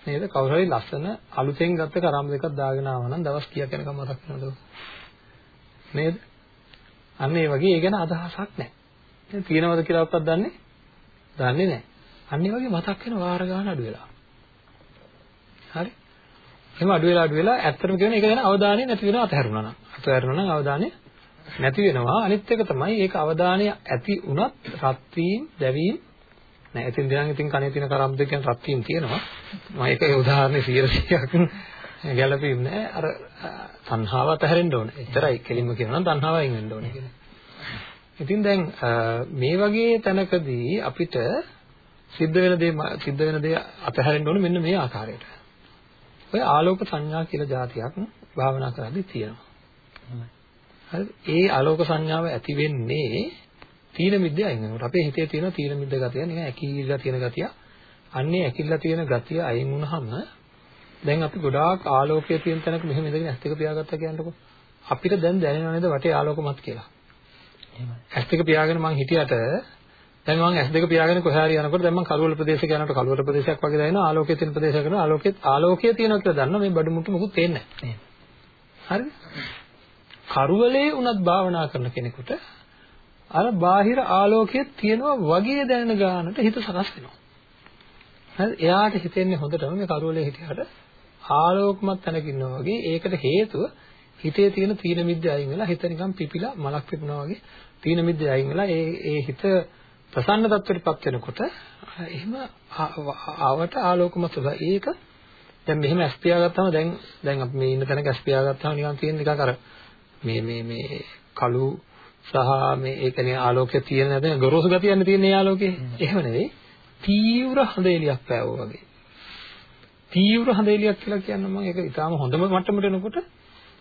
නේද? කවුරු හරි ලස්සන අලුතෙන් ගත්ත කරාමුදෙකක් දාගෙන ආවා නම් දවස් කීයක් යනකම් මතක් වෙනවද? නේද? අන්න ඒ වගේ ඒ ගැන අදහසක් නැහැ. තියෙනවද කියලා අපත් දන්නේ? දන්නේ නැහැ. අන්න ඒ වගේ මතක් වෙන වාර ගන්න අඩු වෙලා. හරි? එහෙම අඩු වෙලා අඩු වෙලා ඇත්තටම කියන එක ගැන අවධානය නැති වෙනවා අතහැරුණා නම්. අතහැරුණා නම් අවධානය නැති වෙනවා. අනිත් එක තමයි ඒක අවධානය ඇති වුණත් රත් වීම, දැවීම නෑ. ඉතින් දැන් ඉතින් කනේ තියෙන කරම් දෙක කියන රත් වීම තියෙනවා. මම ඒකේ උදාහරණේ 100ක් ගැළපෙන්නේ නෑ. අර තණ්හාව අතහැරෙන්න ඕනේ. එච්චරයි කෙලින්ම කියනවා නම් තණ්හාව අයින් වෙන්න ඕනේ කියන්නේ. ඉතින් දැන් මේ වගේ තැනකදී අපිට සිද්ධ වෙන දේ සිද්ධ වෙන දේ අතහැරෙන්න ඕනේ මෙන්න මේ ආකාරයට. ඔය ආලෝක සංඥා කියලා જાතියක් භාවනා කරද්දී තියෙනවා. හරිද? ඒ ආලෝක සංඥාව ඇති වෙන්නේ තීන මිද්දේ අයින් වෙනකොට. අපේ හිතේ තියෙන තීන මිද්ද ගතිය නිකන් ඇකිලිලා තියෙන ගතිය. අන්නේ ඇකිලිලා තියෙන ගතිය අයින් වුණාම දැන් අපි ගොඩාක් ආලෝකයේ තියෙන තැනක මෙහෙම ඉඳගෙන ඇස් දෙක පියාගත්තා කියන්නකො. අපිට දැන් දැනෙනව නේද වටේ ආලෝකමත් කියලා. එහෙමයි. ඇස් දෙක පියාගෙන මං හිටියට දැන් මම S2 පියාගෙන කොහේ හරි යනකොට දැන් මම කළුවල ප්‍රදේශයක යනකොට කළුවල ප්‍රදේශයක් වගේ දැනෙනවා ආලෝකයේ තියෙන ප්‍රදේශයක කරනවා ආලෝකයේ ආලෝකයේ තියෙනවා කියලා දන්නවා මේ බඩු මුට්ටු මොකුත් පේන්නේ නැහැ. හරිද? කරුවලේ උනත් භාවනා කරන කෙනෙකුට අර බාහිර ආලෝකයේ තියෙනවා වගේ දැනෙන ගානට හිත සකස් වෙනවා. හරි? එයාට හිතෙන්නේ හොඳටම මේ කරුවලේ හිටියට ආලෝකමත් තැනක ඉන්නවා වගේ ඒකට හේතුව හිතේ තියෙන තීන මිද්ද අයින් වෙලා හිත නිකන් පිපිලා මලක් පිපුණා වගේ තීන මිද්ද අයින් වෙලා ඒ ඒ හිත ප්‍රසන්න තත්ත්වයටපත් වෙනකොට එහෙම ආවට ආලෝකමත් සුභ ඒක දැන් මෙහෙම ඇස් පියාගත්තාම දැන් දැන් අපි මේ ඉන්න තැනක ඇස් පියාගත්තාම නිකන් තියෙන නිකන් අර මේ මේ මේ කළු සහ මේ ඒ කියන්නේ ආලෝකය තියෙන නැද ගොරෝසු ගතියන්නේ තියෙන ඒ ආලෝකේ. එහෙම නෙවෙයි. තීව්‍ර හඳ එළියක් පෑවෝ වගේ. තීව්‍ර හඳ එළියක් කියලා කියන්නේ මම ඒක ඊටාම හොඳම මට්ටමට එනකොට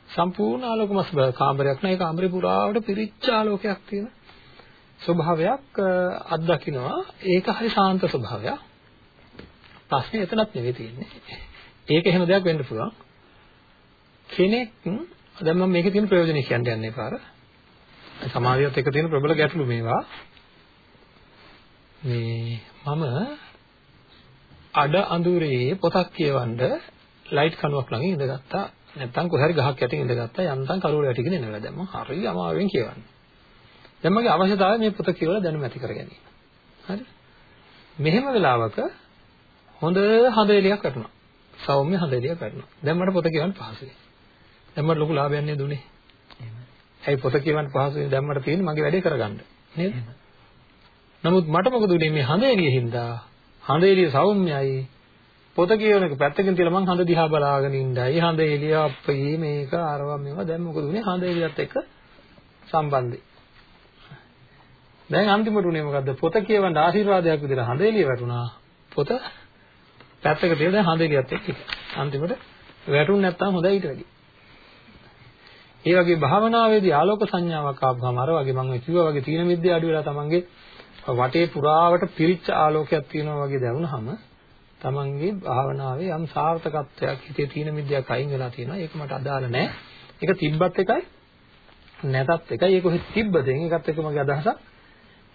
සම්පූර්ණ ආලෝකමත් කාමරයක් නෑ. ඒ කාමරේ පුරාවට පිරිච්ච ආලෝකයක් තියෙන ස්වභාවයක් අත්දකින්නවා. ඒක හරි ශාන්ත ස්වභාවයක්. ප්‍රශ්නේ එතනත් නෙවෙයි තියෙන්නේ. ඒක එහෙම දෙයක් වෙන්න පුළුවන්. කෙනෙක් දැන් මම මේකේ තියෙන ප්‍රයෝජනෙ කියන්න යන්නේ පාර සමාධියත් එක්ක තියෙන ප්‍රබල ගැටලු මේවා. මේ මම අඩ අඳුරේ පොතක් කියවන්න ලයිට් කණුවක් ළඟ ඉඳගත්තා. නැත්තම් කොහේ හරි ගහක් යටින් ඉඳගත්තා. යන්තම් කරුවල යටින් එනවා දැන් මම හරිය අමාරුවෙන් කියවන්නේ. දැන් මගේ අවශ්‍යතාවය මේ පොත කියවලා දැනුම ඇති කර ගැනීම. හරි? මෙහෙම වෙලාවක හොඳ හඳ එළියක් වැටුණා. සෞම්‍ය හඳ එළියක් වැටුණා. දැන් මට පොත කියවන්න පහසුයි. දැන් මට ලොකු ලාභයක් නේද උනේ ඇයි පොත කියවන්න පහසුයි දැන් මට තියෙන්නේ මගේ වැඩේ කරගන්න. නේද? නමුත් මට මොකද උනේ? මේ හඳ එළිය හින්දා. හඳ එළිය සෞම්‍යයි. පොත කියවන එක පැත්තකින් තියලා මං හඳ දිහා බලාගෙන ඉඳයි. හඳ එළිය අප්පේ මේක අරවා මේවා. දැන් මොකද උනේ? හඳ එළියත් එක්ක සම්බන්ධයි. දැන් අන්තිමට උනේ මොකද්ද? පොත කියවන්න ආශිර්වාදයක් විදිහට හඳ එළිය වැටුණා. පොත පැත්තක තියලා දැන් හඳ එළියත් එක්ක අන්තිමට වැටුනේ නැත්තම් හොඳයි ඊට වැඩි ඒ වගේ භාවනාවේදී ආලෝක සංඥාවක් ආවම අර වගේ මම කිව්වා වගේ තීන මිද්දේ අඩු වෙලා තමන්ගේ වටේ පුරාවට පිරිච්ච ආලෝකයක් තියෙනවා වගේ දැනුනහම තමන්ගේ භාවනාවේ යම් සාර්ථකත්වයක් හිතේ තීන මිද්දයක් අයින් වෙලා තියෙනවා. ඒක මට අදාළ නැහැ ඒක තිබ්බත් එකයි නැතත් එකයි. ඒක කොහෙද තිබ්බද ඒකත් එක්ක මගේ අදහසක්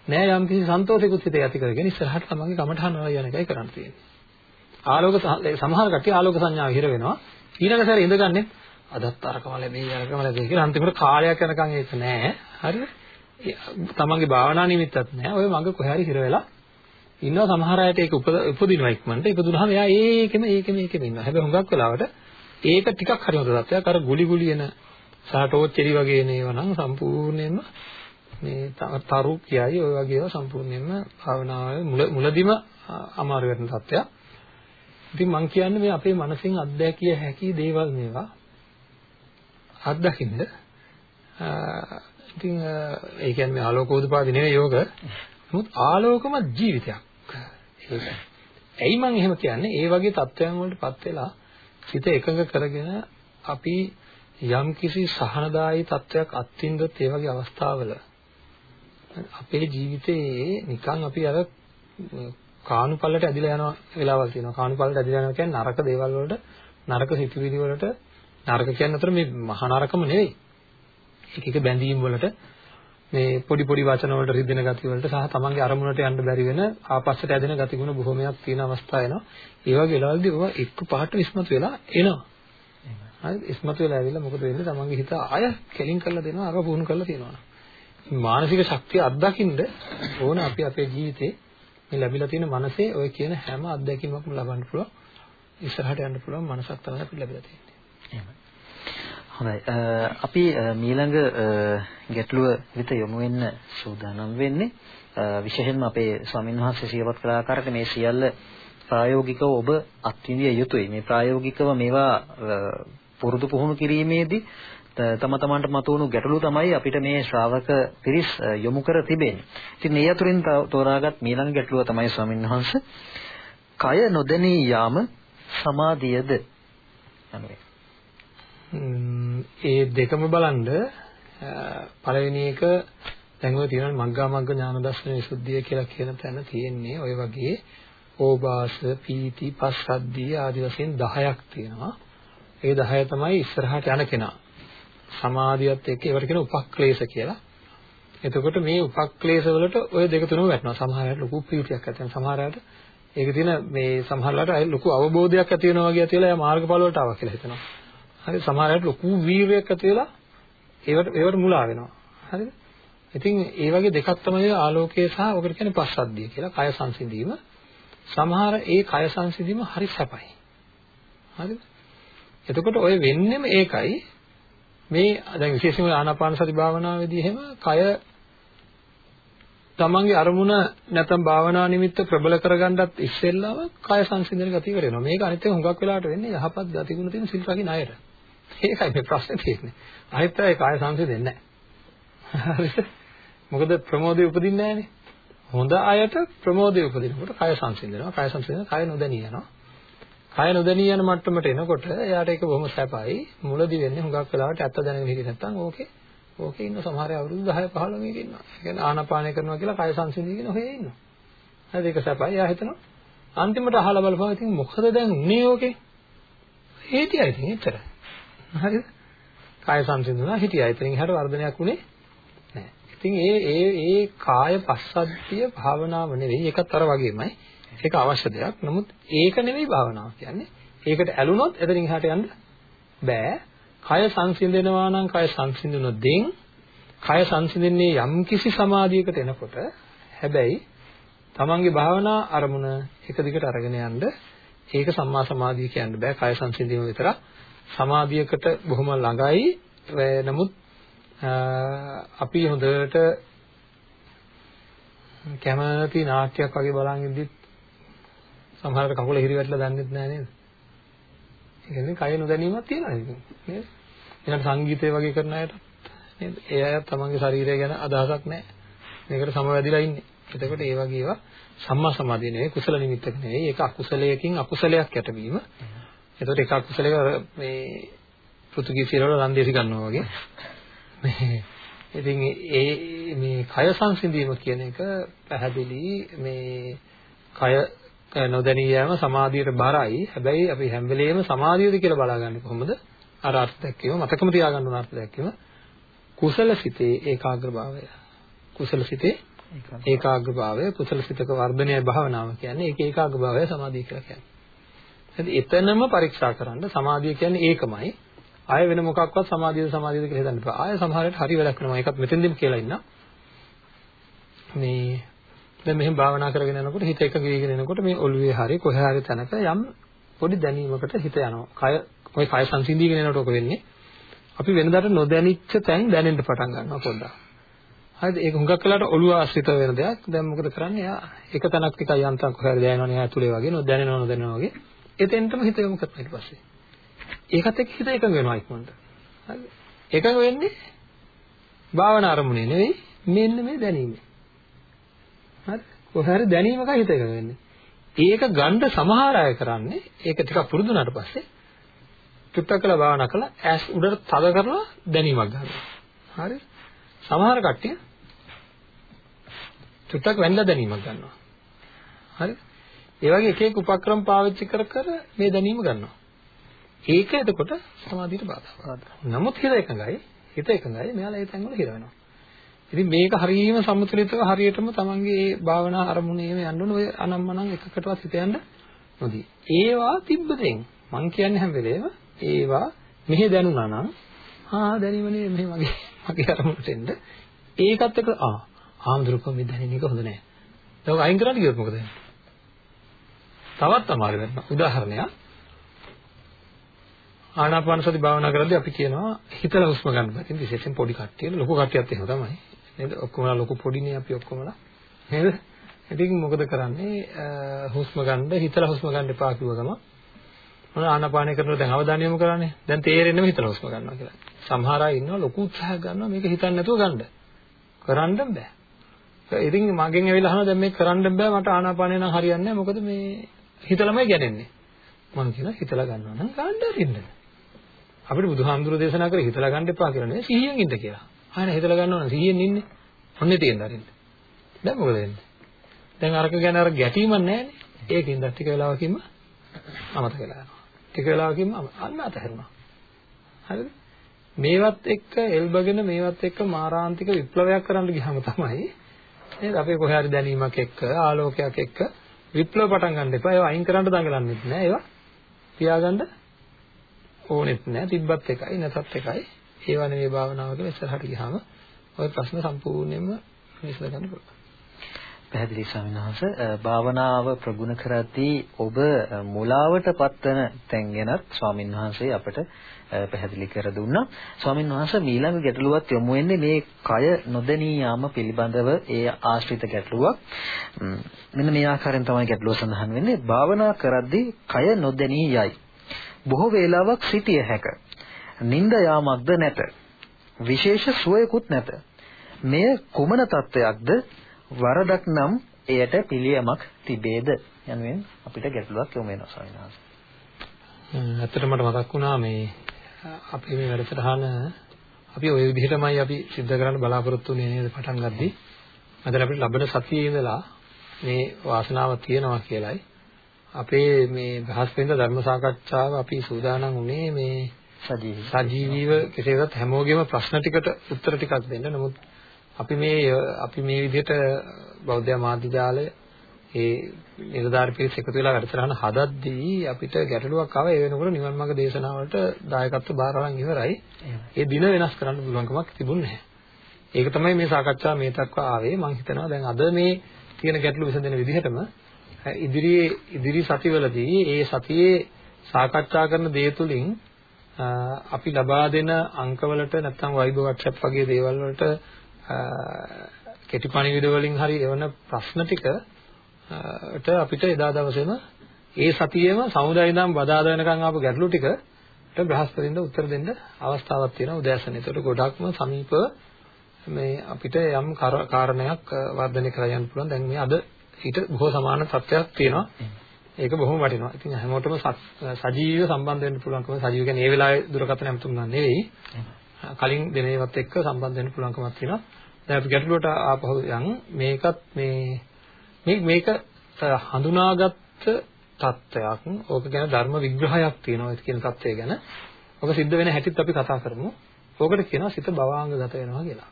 නෑ. යම් කිසි සන්තෝෂිකුත් හිතේ ඇති කරගෙන ඉස්සරහට තමන්ගේ කමඨහන යන එකයි කරන්න තියෙන්නේ. ආලෝක සමහර කට්ටිය ආලෝක සංඥාව හිර වෙනවා. ඊළඟ සැරේ ඉඳගන්නේ අදත් අරකම ලැබෙයි අරකම ලැබෙයි කියලා අන්තිමට කාලයක් යනකම් ඒක නෑ. හරිද? තමන්ගේ භාවනා නිමිත්තත් නෑ. ඔය මඟ කොහේ හරි හිර වෙලා ඉන්නවා. සමහර අයට ඒක උපදිනවා ඉක්මනට. ඉපදුනහම එයා ඒකෙම ඒකෙම ඒකෙම ඉන්නවා. හැබැයි හුඟක් වෙලාවට ඒක ටිකක් හරි හොඳ තත්ත්වයක්. අර ගුලි ගුලි එන සහ ටෝච්චරි වගේ නේව නම් සම්පූර්ණයෙන්ම මේ තරු කියයි ඔය වගේ ඒවා සම්පූර්ණයෙන්ම භාවනාවේ මුල මුලදිම අමාරු වෙන තත්ත්වයක්. ඉතින් මම කියන්නේ මේ අපේ මනසින් අත්දැකිය හැකි දේවල් මේවා. අත්දකින්න. ඉතින් ඒ කියන්නේ ආලෝකෝදපාදි නෙවෙයි යෝග. නමුත් ආලෝකමත් ජීවිතයක්. ඒක ඇයි මම එහෙම කියන්නේ ඒ වගේ තත්ත්වයන් වලටපත් වෙලා සිත එකඟ කරගෙන අපි යම් කිසි සහනදායී තත්ත්වයක් අත්විඳොත් ඒ වගේ අවස්ථාවල අපේ ජීවිතේ නිකන් අපි අර කාණුපල්ලට ඇදිලා යන වෙලාවල් තියෙනවා. කාණුපල්ලට ඇදිලා යනවා කියන්නේ නරක දේවල් වලට නරක සිතුවිලි වලට නරක කියන්නේ අතර මේ මහා නරකම නෙවෙයි. එක එක බැඳීම් වලට මේ පොඩි පොඩි වචන වලට රිදෙන ගති වලට සහ තමන්ගේ අරමුණට යන්න බැරි වෙන ආපස්සට ඇදෙන ගති ගුණ බොහොමයක් තියෙන අවස්ථා එනවා. ඒ වගේ වෙලාවල්දී ඔය එක්ක පහට ඉස්මතු වෙලා එනවා. හරි ඉස්මතු වෙලා ඇවිල්ලා මොකද වෙන්නේ? තමන්ගේ හිත ආය කෙලින් කරලා දෙනවා අර පුහුණු කරලා තියෙනවා. මානසික ශක්තිය අත්දකින්න ඕන අපි අපේ ජීවිතේ මේ ලැබිලා තියෙන මනසේ ඔය කියන හැම අත්දැකීමක්ම ලබන්න පුළුවන්. ඉස්සරහට යන්න පුළුවන් මනසක් තමයි අපිට ලැබිලා තියෙන්නේ. හොඳයි. අපි මීළඟ ගැටලුව විත යොමු වෙන්න සූදානම් වෙන්නේ විශේෂයෙන්ම අපේ ස්වාමීන් වහන්සේ සියපත් කළ ආකාරයට මේ සියල්ල ප්‍රායෝගිකව ඔබ අත්විඳිය යුතුයි. මේ ප්‍රායෝගිකව මේවා පුරුදු පුහුණු කිරීමේදී තම තමන්ට මතුවුණු ගැටලු තමයි අපිට මේ ශ්‍රාවක පිරිස් යොමු කර තිබෙන්නේ. ඉතින් මේ අතුරින් තෝරාගත් ඊළඟ ගැටලුව තමයි ස්වාමීන් වහන්සේ. කය නොදැනී යාම සමාධියද? යනුවෙන්. ඒ දෙකම බලනද පළවෙනි එක දැන් ඔය තියෙන මග්ගා මග්ග ඥාන දර්ශන විසුද්ධිය කියලා කියන තැන තියෙන්නේ ඔය වගේ ඕබාස පීති පස්සද්ධිය ආදි වශයෙන් 10ක් තියෙනවා. ඒ 10 තමයි ඉස්සරහට යන කෙනා. සමාධියත් එක්ක ඒවට කියන උපක්ලේශ කියලා. එතකොට මේ උපක්ලේශ වලට ඔය දෙක තුනම වැටෙනවා. සමහර අයට ලොකු ප්‍රීතියක් ඇති වෙනවා. සමහර අයට ඒක තියෙන මේ සමහරලාට ලොකු අවබෝධයක් ඇති වෙනවා වගේ කියලා එයා මාර්ගඵල වලට ආවා කියලා හිතනවා. හරි සමහරවිට ලොකු වීරයක් ඇති වෙලා ඒවට ඒවට මුලා වෙනවා. හරිද? ඉතින් ඒ වගේ දෙකක් තමයි ආලෝකය සහ ඔකට කියන්නේ පස්සද්ධිය කියලා කය සංසිඳීම. සමහර ඒ කය සංසිඳීම හරි සැපයි. හරිද? එතකොට ඔය වෙන්නෙම ඒකයි මේ දැන් විශේෂයෙන්ම ආනාපාන සති භාවනාවේදී එහෙම කය තමන්ගේ අරමුණ නැත්නම් භාවනා නිමිත්ත ප්‍රබල කරගන්නත් ඉස්සෙල්ලාම කය සංසිඳන ගතිය කරනවා. මේක අනිත් එක හුඟක් වෙලාවට වෙන්නේ යහපත් ගතිගුණ තියෙන සිල් රකින්න අයට. ඒකයි මේ ප්‍රශ්නේ තියෙන්නේ. අනිත් අය කාය සංසිඳෙන්නේ නැහැ. හරිද? මොකද ප්‍රමෝදය උපදින්නේ නැහනේ. හොඳ අයට ප්‍රමෝදය උපදිනකොට කය සංසිඳනවා. කය සංසිඳන කය නොදැනී යනවා. කය නොදැනී යන මට්ටමට එනකොට එයාට ඒක බොහොම සැපයි. මුලදි වෙන්නේ හුඟක් වෙලාවට ඇත්ත දැනගෙන හිටියේ නැත්නම් ඕකේ ඕකේ ඉන්න සමහර අය අවුරුදු 10 15 මේක ඉන්නවා. ඒ කියන්නේ ආනාපානය කරනවා කියලා කය සංසිඳීගෙන ඔහේ ඉන්නවා. හරිද? ඒක සැපයි. එයා හිතනවා අන්තිමට අහලා බලපුවා ඉතින් මොකද දැන් උනේ ඕකේ? හිටියා ඉතින් එච්චර. හරිද? කාය සංසිඳුණා හිටියා. ඉතින් එහාට වර්ධනයක් උනේ නැහැ. ඉතින් ඒ ඒ ඒ කාය පස්සද්ධිය භාවනාව නෙවෙයි. ඒකත් අර වගේමයි. ඒක අවශ්‍ය දෙයක්. නමුත් ඒක නෙවෙයි භාවනාව කියන්නේ. ඒකට ඇලුනොත් එතනින් එහාට යන්න බෑ. කය සංසිඳෙනවා නම් කය සංසිඳුනොත්ෙන් කය සංසිඳෙන්නේ යම්කිසි සමාධියකට එනකොට හැබැයි තමන්ගේ භාවනා අරමුණ එක දිගට අරගෙන යන්න ඒක සම්මා සමාධිය කියන්න බෑ කය සංසිඳීම විතරක් සමාධියකට බොහොම ළඟයි නමුත් අපි හොඳට කැමති නාට්‍යයක් වගේ බලන් ඉද්දිත් සමහරවිට කකුල හිරි වැටලා දන්නෙත් නෑ නේද? ඒ කියන්නේ කය නොදැනීමක් තියෙනවා නේද? ඊළඟ සංගීතය වගේ කරන අයට නේද? ඒ අය තමන්ගේ ශරීරය ගැන අදහසක් නැහැ. මේකට සමවැදිලා ඉන්නේ. එතකොට ඒ වගේ ඒවා සම්මා සමාධිය නෙවෙයි කුසල නිමිත්තක නෙවෙයි ඒක අකුසලයකින් අකුසලයක් යටවීම. එතකොට ඒක අකුසලයක මේ පෘතුගීසියවල රන්දේසි ගන්නවා වගේ. මේ ඉතින් ඒ මේ කය සංසිඳීම කියන එක පැහැදිලි මේ කය නොදැනී යෑම සමාධියට බරයි. හැබැයි අපි හැම වෙලෙම සමාධියද කියලා බලාගන්නේ කොහොමද? අර අර්ථ දැක්වීම මතකම තියාගන්න ඕන අර්ථ දැක්වීම කුසල සිතේ ඒකාග්‍රභාවය. කුසල සිතේ ඒකාග්‍රභාවය කුසල සිතක වර්ධනයයි භාවනාව කියන්නේ ඒක ඒකාග්‍රභාවය සමාධිය කියලා කියන්නේ. හරි එතනම පරීක්ෂා කරන්න සමාධිය කියන්නේ ඒකමයි. ආය වෙන මොකක්වත් සමාධියද සමාධියද කියලා හිතන්න එපා. ආය සමහරවිට හරි වැඩක් කරනවා. ඒකත් මෙතෙන්දිම කියලා ඉන්න. මේ දැන් මෙහෙම භාවනා කරගෙන යනකොට හිත එක ගිරීගෙන එනකොට මේ ඔළුවේ හරි කොහේ හරි තැනක යම් පොඩි දැනීමකට හිත යනවා. කය ඔය කය සංසිඳීගෙන යනකොට ඔක වෙන්නේ. අපි වෙනදාට නොදැනිච්ච තැන් දැනෙන්න පටන් ගන්නවා පොඩ්ඩක්. හරිද? ඒක හුඟක් වෙලාට ඔළුව ආශ්‍රිත වෙන දෙයක්. දැන් මොකද කරන්නේ? එයා එක තැනක් ටිකක් යන්තම් කොහරි දැනෙනවනේ එයා තුලේ වගේ නොදැනෙනව නොදැනෙනව වගේ. එතෙන්ටම හිත යොමු කරනවා ඊට පස්සේ. ඒකත් එක්ක හිත එකඟ වෙනවා ඉක්මනට. හරිද? එකඟ වෙන්නේ භාවනා අරමුණේ නෙවෙයි මෙන්න මේ දැනීමේ. හරි? කොහරි දැනීමකයි හිත එකඟ වෙන්නේ. ඒක ගන්න සමහර අය කරන්නේ ඒක ටිකක් පුරුදු වුණාට පස්සේ චුට්ටක් කළා භාවනා කළා ඇස් උඩට තද කරලා දැනීමක් ගන්නවා. හරි? සමහර කට්ටිය චුට්ටක් වැන්දලා දැනීමක් ගන්නවා. හරි? ඒ වගේ එක එක උපක්‍රම පාවිච්චි කර කර මේ දැනීම ගන්නවා. ඒක එතකොට සමාධියට බාධාවක්. නමුත් හිත එකඟයි. හිත එකඟයි. මෙයාලා ඒ තැන්වල හිර වෙනවා. ඉතින් මේක හරියම සම්තුලිතව හරියටම තමන්ගේ ඒ භාවනා අරමුණේම යන්න ඕන ඔය අනම්මනම් එකකටවත් හිත යන්න නොදී. ඒවා තිබ්බදෙන් මං කියන්නේ හැම වෙලේම ඒවා මෙහෙ දැනුණා නම් ආ දැනීමනේ මෙහෙ මගේ මගේ අරමුණට එන්න ඒකත් එක්ක ආ ආම්දුරුකෝ මේ දැනෙන එක හොඳ නෑ. ඒක අයින් කරන්න කිව්වොත් මොකද වෙන්නේ? තවත් අමාරු වෙනවා. උදාහරණයක් ආනාපාන සති භාවනා කරද්දී අපි කියනවා හිතලා හුස්ම ගන්න බෑ. ඉතින් විශේෂයෙන් පොඩි කට්ටිය ලොකු කට්ටියත් එහෙම තමයි. නේද? ඔක්කොමලා ලොකු පොඩිනේ අපි ඔක්කොමලා. නේද? ඉතින් මොකද කරන්නේ? හුස්ම ගන්න හිතලා හුස්ම ගන්න එපා කිව්ව ගම. මොන ආනාපානය කරනකොට දැන් අවධානය යොමු කරන්නේ. දැන් තේරෙන්නම හිතලා හුස්ම ගන්නවා කියලා. සමහර අය ඉන්නවා ලොකු උත්සාහයක් ගන්නවා මේක හිතන්නේ නැතුව ගන්න. කරන්න බෑ. ඉතින් මගෙන් ඇවිල්ලා අහනවා දැන් මේක කරන්න බෑ මට ආනාපානය නම් හරියන්නේ නැහැ මොකද මේ හිතලමයි ගැනෙන්නේ. මම කියනවා හිතලා ගන්නවා නම් ගන්න අරින්න. අපිට බුදුහාමුදුරු දේශනා කරේ හිතලා ගන්න එපා කියලා නේ සිහියෙන් ඉන්න කියලා. ආයෙ හිතලා ගන්නවා නම් සිහියෙන් ඉන්නේ. ඔන්නේ තියෙන දරින්න. දැන් මොකද වෙන්නේ? දැන් අරක ගැන අර ගැටීමක් නැහැනේ. ඒකින්ද ටික වෙලාවකින්ම අමතක වෙලා යනවා. ටික වෙලාවකින්ම අන්න අතහැරුණා. හරිද? මේවත් එක්ක එල්බගෙන මේවත් එක්ක මාරාන්තික විප්ලවයක් කරන්න ගියාම තමයි නේද අපේ කොහේ හරි දැනීමක් එක්ක ආලෝකයක් එක්ක විප්ලව පටන් ගන්න එපා. ඒවා අයින් කරන්න දඟලන්නෙත් නෑ. ඒවා තියාගන්න ඕනෙත් නෑ. තිබ්බත් එකයි නැතත් එකයි. ඒවා නෙවෙයි භාවනාව කියලා ඉස්සරහට ගියාම ওই ප්‍රශ්න සම්පූර්ණයෙන්ම විසඳ ගන්න පුළුවන්. පැහැදිලි ස්වාමීන් වහන්සේ භාවනාව ප්‍රගුණ කරද්දී ඔබ මුලාවට පත්වන තැන් ගැනත් ස්වාමීන් වහන්සේ අපට පැහැදිලි කර දුන්නා. ස්වාමීන් වහන්සේ ඊළඟ ගැටලුවත් යොමු වෙන්නේ මේ කය නොදැනී යාම පිළිබඳව ඒ ආශ්‍රිත ගැටලුවක්. මෙන්න මේ ආකාරයෙන් තමයි ගැටලුව සඳහන් වෙන්නේ. භාවනා කරද්දී කය නොදැනී යයි. බොහෝ වේලාවක් සිටිය හැක. නිନ୍ଦ යාමක්ද නැත. විශේෂ සුවයකුත් නැත. මෙය කුමන තත්වයක්ද වරදක් නම් එයට පිළියමක් තිබේද යනුවෙන් අපිට ගැටලුවක් යොමු වෙනවා ස්වාමීන් වහන්සේ. ඇත්තටම මට මතක් වුණා මේ අපි මේ වැඩසටහන අපි ওই විදිහටමයි අපි සිද්ධ කරන්න බලාපොරොත්තු වෙන්නේ නේද පටන් ගද්දි. අද අපිට ලැබෙන සතියේ ඉඳලා මේ වාසනාව තියෙනවා කියලයි අපේ මේ බ්‍රහස්පතින්ද ධර්ම සාකච්ඡාව අපි සූදානම් වුණේ මේ සජීවීව කෙසේවත් හැමෝගෙම ප්‍රශ්න ටිකට උත්තර ටිකක් දෙන්න. නමුත් අපි මේ අපි මේ විදිහට බෞද්ධ මාධ්‍ය ජාලය ඒ නිරදාර පිරිස එකතු වෙලා වැඩසටහන හදද්දී අපිට ගැටලුවක් ආවා ඒ වෙනකොට නිවන් මාර්ග දේශනාවලට දායකත්ව බාර අරන් ඉවරයි. ඒ දින වෙනස් කරන්න පුළුවන්කමක් තිබුණේ නැහැ. ඒක තමයි මේ සාකච්ඡාව මේ දක්වා ආවේ. මම හිතනවා දැන් අද මේ තියෙන ගැටලු විසඳෙන විදිහටම ඉදිරියේ ඉදිරි සතිවලදී ඒ සතියේ සාකච්ඡා කරන දේ තුලින් අපි ලබා දෙන අංකවලට නැත්නම් වයිබ WhatsApp වගේ දේවල් වලට කෙටි පණිවිඩ වලින් හරි එවන ප්‍රශ්න ටික ට අපිට එදා දවසේම ඒ සතියේම සමුදාය ඉඳන් බදා දෙනකන් ආපු ගැටලු ටිකට බ්‍රහස්පතින්ද උත්තර දෙන්න අවස්ථාවක් තියෙනවා උදෑසන. ඒකට ගොඩක්ම සමීපව මේ අපිට යම් කාරණයක් වර්ධනය කරලා යන්න පුළුවන්. දැන් මේ අද ඊට බොහෝ සමාන තත්ත්වයක් තියෙනවා. ඒක බොහොම වටිනවා. ඉතින් හැමෝටම සජීවීව සම්බන්ධ වෙන්න පුළුවන්කම සජීව කියන්නේ ඒ වෙලාවේ දුරකථන ඇමතුම් නන් නෙවෙයි. කලින් දෙනේවත් එක්ක සම්බන්ධ වෙන්න පුළුවන්කමක් තියෙනවා. දැන් අපි ගැටලුවට ආපහු යන් මේකත් මේ මේ මේක හඳුනාගත්ත தත්වයක් ඕක ගැන ධර්ම විග්‍රහයක් තියෙනවා කියන தත්වය ගැන. ඔක සිද්ධ වෙන හැටිත් අපි කතා කරමු. ඕකට කියනවා සිත භවාංගගත වෙනවා කියලා.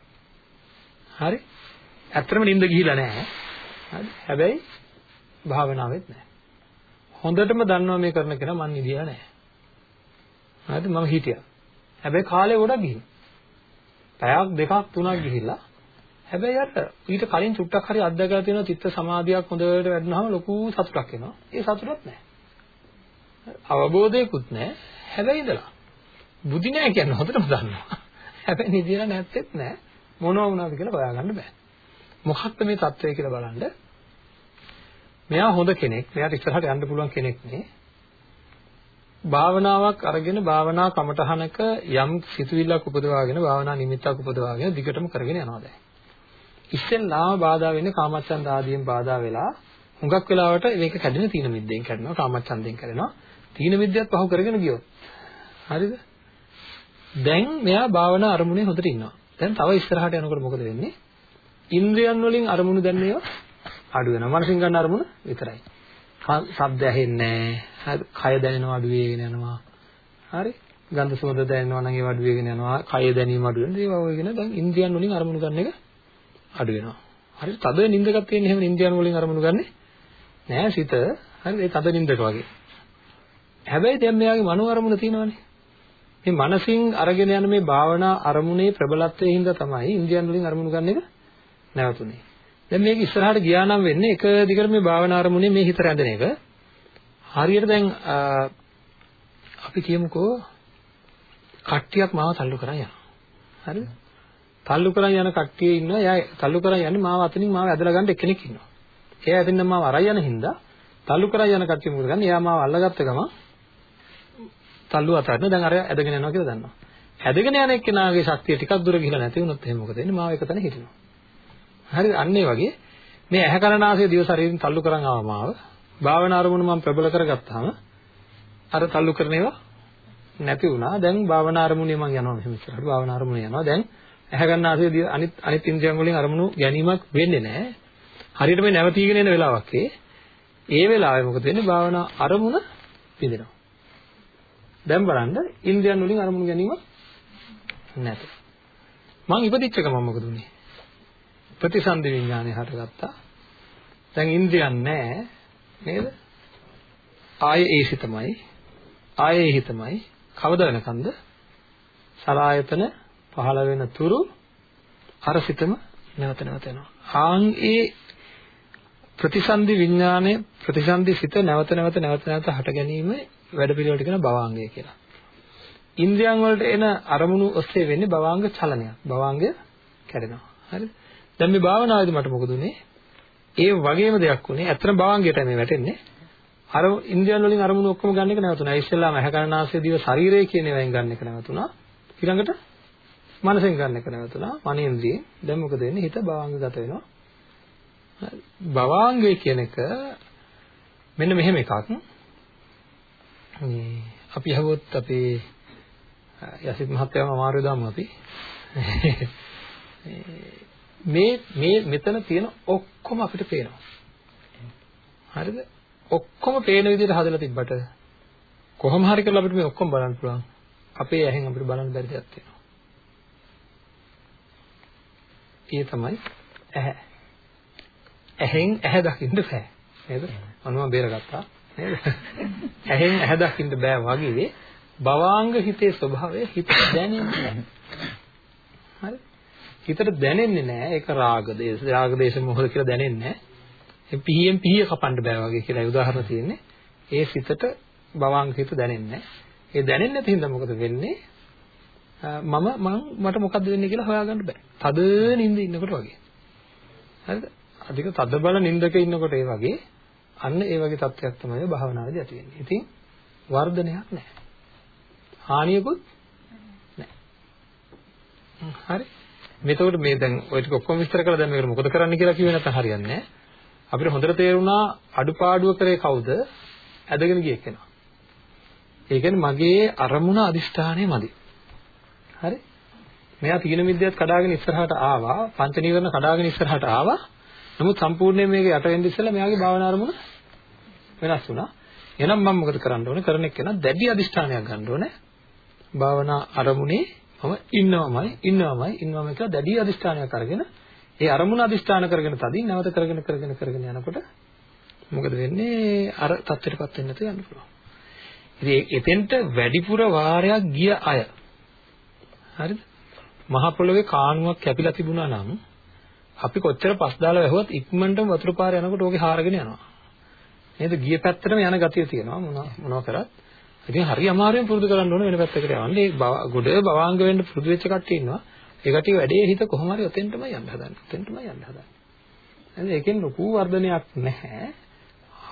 හරි? ඇත්තටම නිින්ද ගිහිලා නැහැ. හරි? හැබැයි භාවනාවෙත් නැහැ. හොඳටම දන්නවා මේ කරන කෙනා මං නිදිලා නැහැ. හරිද? මම හිටියා. හැබැයි කාලේ ගොඩක් ගිහින්. පැයක් දෙකක් තුනක් ගිහිල්ලා හැබැයි අර ඊට කලින් චුට්ටක් හරි අත්දැකලා තියෙන චිත්ත සමාධියක් හොඳට වැඩනහම ලොකු සතුටක් එනවා. ඒ සතුටක් නැහැ. අවබෝධයකුත් නැහැ. හැබැයි ඉඳලා. බුදි නෑ කියන්නේ හොඳටම දන්නවා. හැබැයි නිදිලා නැත්තේත් නැහැ. මොනවා වුණාද කියලා හොයාගන්න බෑ. මොකක්ද මේ தত্ত্বය කියලා බලන්න. මෙයා හොඳ කෙනෙක්. මෙයාට ඉස්සරහට යන්න පුළුවන් කෙනෙක් නේ. භාවනාවක් අරගෙන භාවනා කමටහනක යම් සිතුවිල්ලක් උපදවාගෙන භාවනා නිමිත්තක් උපදවාගෙන දිගටම කරගෙන යනවා දැන්. ඉස්සෙල්ලාම බාධා වෙන්නේ කාමච්ඡන්ද ආදියෙන් බාධා වෙලා හුඟක් වෙලාවට මේක කැඩෙන තීන මිද්දෙන් කැඩෙනවා කාමච්ඡන්දෙන් කැඩෙනවා. තීන මිද්දයත් පහු කරගෙන ගියොත්. හරිද? දැන් මෙයා භාවනා අරමුණේ හොඳට ඉන්නවා. දැන් තව ඉස්සරහට යනකොට මොකද වෙන්නේ? ඉන්ද්‍රියන් වලින් අරමුණු දැන්නේ අඩු වෙනවා. මනසින් ගන්න අරමුණ විතරයි. ශබ්ද ඇහෙන්නේ නැහැ. කය දැනෙනවා අඩු වෙගෙන යනවා. හරි? ගන්ධ සුවඳ දැනෙනවා නම් ඒව අඩු වෙගෙන යනවා. කය දැනීම අඩු වෙනවා. ඒවා වගේ දැන් ඉන්ද්‍රියන් වලින් අරමුණු ගන්න එක අඩු වෙනවා. හරිද? තද නිින්දකක් තියෙන එහෙම නිින්දයන් වලින් අරමුණු ගන්නෙ නෑ සිත. හරිද? ඒ තද නිින්දක වගේ. හැබැයි දැන් මෙයාගේ මනෝ අරමුණ තියෙනවානේ. මේ මනසින් අරගෙන යන මේ භාවනා අරමුණේ ප්‍රබලත්වයේ හින්දා තමයි ඉන්දියන් වලින් අරමුණු ගන්න එක නැවතුනේ. දැන් මේක ඉස්සරහට ගියා නම් වෙන්නේ එක දිගට මේ භාවනා අරමුණේ මේ හිත රැඳෙන එක. හරියට දැන් අපි කියමුකෝ කට්ටියක් මාව තල්ලු කරන් යනවා. හරිද? තල්ලු කරන් යන කට්ටිය ඉන්නවා. එයා තල්ලු කරන් යන්නේ මාව අතනින් මාව ඇදලා ගන්න එක්කෙනෙක් ඉන්නවා. එයා ඇදින්න මාව අරයි යන හින්දා තල්ලු කරන් යන කට්ටිය මොකද කරන්නේ? එයා මාව අල්ලගත්ත ගමන් තල්ලු අතරින් දැන් අර ඇදගෙන යනවා කියලා දන්නවා. ඇදගෙන යන එක්කෙනාගේ ශක්තිය ටිකක් දුර ගිහිලා නැති වුණොත් එහෙනම් මොකද වෙන්නේ? මාව එක තැන හිටිනවා. හරිද? අන්න ඒ වගේ මේ ඇහැ කරනාසය දිව ශරීරයෙන් තල්ලු කරන් ආව මාව භාවනා අරමුණු මම ප්‍රබල කරගත්තාම අර තල්ලු කරන ඒවා නැති වුණා. දැන් භාවනා අරමුණේ මම යනවා මෙහෙම ඉස්සරහට භාවනා අරමුණේ යනවා. දැන් ඇහැ ගන්න ආසයේදී අනිත් අනිත් ඉන්ද්‍රියන් වලින් අරමුණු ගැනීමක් වෙන්නේ නැහැ. හරියට මේ නැවතීගෙන එන වෙලාවක් ඒ. ඒ වෙලාවේ මොකද වෙන්නේ? භාවනා අරමුණ පිළිදෙනවා. දැන් බලන්න ඉන්ද්‍රියන් වලින් අරමුණු ගැනීමක් නැත. මං ඉපදිච්ච ගමන් මොකද උනේ? ප්‍රතිසන්දි විඥානය හටගත්තා. දැන් ඉන්ද්‍රියන් නැහැ නේද? ආයේ ඒ සිතමයි ආයේ හිතමයි කවද වෙනකන්ද? සලායතන පහළ වෙන තුරු අර සිතම නැවත නැවත එනවා. ආන් ඒ ප්‍රතිසන්දි විඥානය ප්‍රතිසන්දි සිත නැවත නැවත නැවත නැවත හට ගැනීම වැඩ පිළිවෙලට කියන භවාංගය කියලා. ඉන්ද්‍රියන් වලට එන අරමුණු ඔස්සේ වෙන්නේ භවාංග චලනයක්. භවාංගය කැඩෙනවා. හරිද? දැන් මේ භාවනාවේදී මට මොකද උනේ? ඒ වගේම දෙයක් උනේ. ඇත්තටම භවාංගයට මේ වැටෙන්නේ. අර ඉන්ද්‍රියන් වලින් අරමුණු ඔක්කොම ගන්න එක නැවතුණා. ඉස්සෙල්ලාම ඇහැ කරනාසය දිව ශරීරය කියන ඒවායින් ගන්න එක නැවතුණා. ඊළඟට මනසෙන් ගන්න එක නැවතුණා මනේන්ද්‍රියෙන්. දැන් මොකද වෙන්නේ? හිත භවාංගගත වෙනවා. භවාංගය කියන එක මෙන්න මෙහෙම එකක්. මේ අපි අහුවොත් අපේ යසිත් මහත්තයාම අමාරු දාමු අපි. මේ මේ මෙතන තියෙන ඔක්කොම අපිට පේනවා. හරිද? ඔක්කොම පේන විදිහට හදලා තිබ්බට කොහොම හරි කරලා අපිට මේ ඔක්කොම බලන්න පුළුවන්. අපේ ඇහෙන් අපිට බලන්න බැරි දෙයක් තියෙනවා. ඒ තමයි ඇහැ. ඇහෙන් ඇහැ දකින්න බෑ. නේද? මම බේරගත්තා. නේද? ඇහෙන් ඇහැ දකින්න බෑ වගේ භවාංග හිතේ ස්වභාවය හිත දැනෙන්නේ හරි? හිතට දැනෙන්නේ නැහැ ඒක රාග දේශ රාග දේශ මොහොත කියලා දැනෙන්නේ නැහැ පිහියෙන් පිහිය කපන්න බෑ වගේ කියලා උදාහරණ තියෙන්නේ. ඒ සිතට භවාංග හිත දැනෙන්නේ නැහැ ඒ දැනෙන්නේ නැති හින්දා මොකද වෙන්නේ? මම මම මට මොකද්ද වෙන්නේ කියලා හොයාගන්න බෑ තද නිින්ද ඉන්නකොට වගේ හරිද අධික තද බල නිින්දක ඉන්නකොට ඒ වගේ අන්න ඒ වගේ තත්ත්වයක් තමයි භාවනාවේදී ඇති වෙන්නේ. ඉතින් වර්ධනයක් නැහැ. හානියකුත් නැහැ. හරි. මෙතකොට මේ දැන් ඔය ටික ඔක්කොම විස්තර කළා දැන් මේකට මොකද කරන්න කියලා කිව්වේ නැත්නම් හරියන්නේ නැහැ. අපිට හොඳට තේරුණා අඩුපාඩුව කරේ කවුද? ඇදගෙන ගිය කෙනා. ඒ කියන්නේ මගේ අරමුණ අදිෂ්ඨානය මදි. හරි? මෙයා තීන මිද්දයත් කඩාගෙන ඉස්සරහට ආවා, පංච නීවරණ කඩාගෙන ඉස්සරහට ආවා. නමුත් සම්පූර්ණයෙන් මේක යට වෙන්න ඉස්සෙල්ලා මෙයාගේ භාවනා අරමුණ වෙනස් වුණා. එහෙනම් මම මොකද කරන්න ඕනේ? කරන එක නම් දැඩි අදිෂ්ඨානයක් ගන්න ඕනේ. භාවනා අරමුණේ මම ඉන්නවමයි ඉන්නවමයි ඉන්නවමයි කියලා දැඩි අදිෂ්ඨානයක් අරගෙන ඒ අරමුණ අදිෂ්ඨාන කරගෙන තදින් නැවත කරගෙන කරගෙන කරගෙන යනකොට මොකද වෙන්නේ? අර தත්ත්වයටපත් වෙන්න තු යන්න පුළුවන්. ඉතින් එතෙන්ට වැඩිපුර වාරයක් ගිය අය හරිද? මහ පොළොවේ කාණුවක් කැපිලා තිබුණා නම් අපි කොච්චර පස් දාලා වැහුවත් ඉක්මනටම වතුර පාර යනකොට ඕකේ හාරගෙන යනවා. නේද? ගිය පැත්තටම යන ගතිය තියෙනවා මොනවා මොනවා කරත්. ඉතින් හරි අමාරුවෙන් පුරුදු කරන්න ඕන වෙන පැත්තකට යන්න. ඒ ගොඩ බවාංග වෙන්න පුරුදු වෙච්ච කට්ටිය ඉන්නවා. ඒ කට්ටිය වැඩේ හිත කොහොම හරි ඔතෙන්ටමයි යන්න හදන්නේ. ඔතෙන්ටමයි යන්න හදන්නේ. එහෙනම් ඒකෙන් ලොකු වර්ධනයක් නැහැ.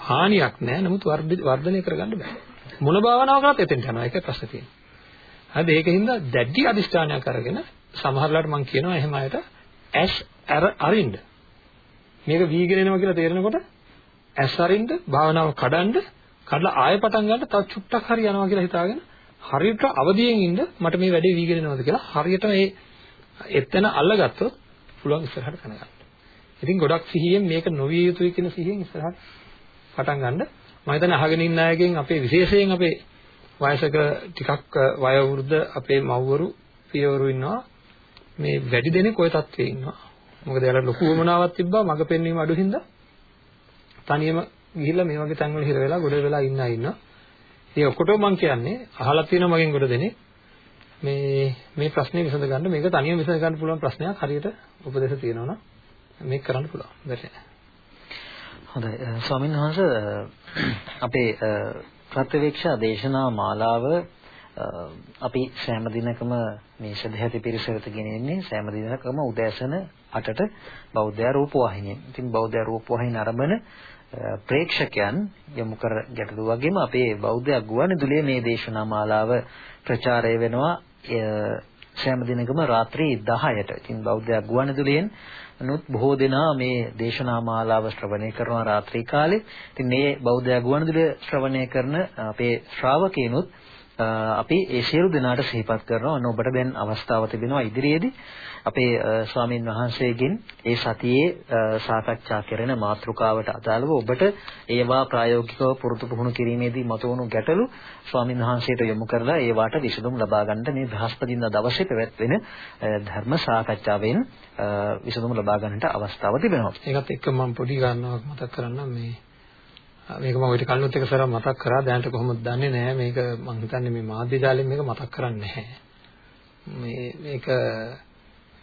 හානියක් නැහැ. නමුත් වර්ධනය කරගන්න බෑ. මොන භාවනාව කරත් එතෙන්ට යනවා. ඒකයි ප්‍රශ්නේ තියෙන්නේ. හරිද? ඒකින්ද දැඩි අදිෂ්ඨානයක් අරගෙන සමහරලාට මම කියනවා එහෙම අයට ඇස් අර අරින්න. මේක වීගෙන එනවා කියලා තේරෙනකොට ඇස් අරින්න භාවනාව කඩන්න කඩලා ආයෙ පටන් ගන්න තව චුට්ටක් හරි යනවා කියලා හිතාගෙන හරියට අවදියෙන් ඉන්න මට මේ වැඩේ වීගෙන එනවාද කියලා හරියට මේ එතන අල්ලගත්තොත් පුළුවන් ඉස්සරහට කන ගන්න. ඉතින් ගොඩක් සිහියෙන් මේක නොවිය යුතුයි කියන සිහියෙන් ඉස්සරහට පටන් ගන්න. මම හිතන්නේ අහගෙන ඉන්න අයගෙන් අපේ විශේෂයෙන් අපේ වයසක ටිකක් වයෝවෘද්ධ අපේ මව්වරු පියවරු ඉන්නවා මේ වැඩි දෙනෙක් ওই තත්ත්වයේ ඉන්නවා. මොකද එයාලා ලොකු වමනාවක් තිබ්බා මග පෙන්වීම අඩු හින්දා තනියම ගිහිල්ලා මේ වගේ තැන්වල හිර වෙලා ගොඩ වෙලා ඉන්න අය ඉන්නවා. ඉතින් ඔක්කොටම මම කියන්නේ අහලා තියෙනවා මගෙන් ගොඩ දෙනෙක් මේ මේ ප්‍රශ්නේ විසඳ ගන්න මේක තනියම විසඳ ගන්න පුළුවන් ප්‍රශ්නයක් හරියට උපදේශ තියෙනවා නම් මේක කරන්න පුළුවන්. බැරි හොඳයි ස්වාමීන් වහන්සේ අපේ ප්‍රත්‍යවේක්ෂා දේශනා මාලාව අපි සෑම දිනකම මේ සදැහැති පිරිසකට ගෙනෙන්නේ සෑම දිනකම උදෑසන 8ට බෞද්ධ රූපවාහිනියෙන්. ඉතින් බෞද්ධ රූපවාහිනිය ආරම්භන ප්‍රේක්ෂකයන් යොමු කර ගැටළු වගේම අපේ බෞද්ධ ගුවන්විදුලියේ මේ දේශනා මාලාව ප්‍රචාරය වෙනවා සෑම දිනකම රාත්‍රී 10ට. ඉතින් බෞද්ධ ගුවන්විදුලියෙන් නමුත් බොහෝ දෙනා මේ දේශනා මාලාව ශ්‍රවණය කරනවා රාත්‍රී කාලේ. ඉතින් මේ බෞද්ධ ගුවන්විදුලිය ශ්‍රවණය කරන අපේ ශ්‍රාවකයනුත් අපි ඒ සියලු දෙනාට සිහිපත් කරනවා. අන්න ඔබට දැන් අවස්ථාව තිබෙනවා ඉදිරියේදී අපේ ස්වාමින් වහන්සේගෙන් ඒ සතියේ සාකච්ඡා කරන මාතෘකාවට අදාළව ඔබට ඒවා ප්‍රායෝගිකව පුරුදු පුහුණු කිරීමේදී මතුවුණු ගැටලු ස්වාමින් වහන්සේට යොමු කරලා ඒවට විසඳුම් ලබා ගන්නට මේ බ්‍රහස්පතින්දා දවසේ පැවැත්වෙන ධර්ම සාකච්ඡාවෙන් විසඳුම් ලබා ගන්නට අවස්ථාව තිබෙනවා. ඒකත් එක්ක මම පොඩි කාරණාවක් මතක් කරන්නම් මේ මේක මම ඔයිට කලිනුත් එක සැරයක් මතක් කරා. දැනට කොහොමද දන්නේ නැහැ. මේක මම හිතන්නේ මේ මාධ්‍ය ජාලයෙන් මේක මතක් කරන්නේ නැහැ. මේ මේක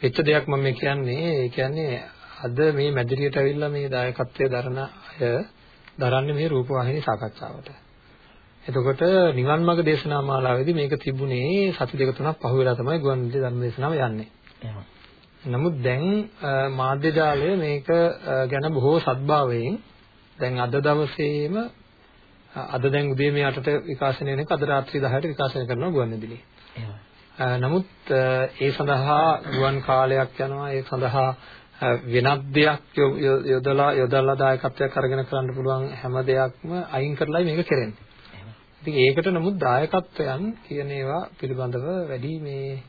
වෙච්ච දෙයක් මම මේ කියන්නේ. ඒ කියන්නේ අද මේ මැදිරියට ඇවිල්ලා මේ දායකත්වයේ දරන අය දරන්නේ මේ රූපවාහිනී සාකච්ඡාවට. එතකොට නිවන් මාර්ග දේශනා මාලාවේදී මේක තිබුණේ සති දෙක තුනක් පහුවෙලා තමයි ගුවන්විදුලි ධර්ම දේශනාව යන්නේ. නමුත් දැන් මාධ්‍ය ජාලය මේක ගැන බොහෝ සත්භාවයෙන් දැන් අද දවසේම අද දැන් උදේ මේ 8ට විකාශනය වෙනක අද රාත්‍රී 10ට විකාශනය කරනවා ගුවන්විදුලියේ. නමුත් ඒ සඳහා ගුවන් කාලයක් යනවා ඒ සඳහා වෙනත් දෙයක් යොදලා යොදලා දායකත්වයක් අරගෙන කරන්න පුළුවන් හැම දෙයක්ම අයින් කරලා මේක කරන්නේ. ඉතින් ඒකට නමුත් දායකත්වයන් කියන ඒවා පිළිබඳව වැඩි මේ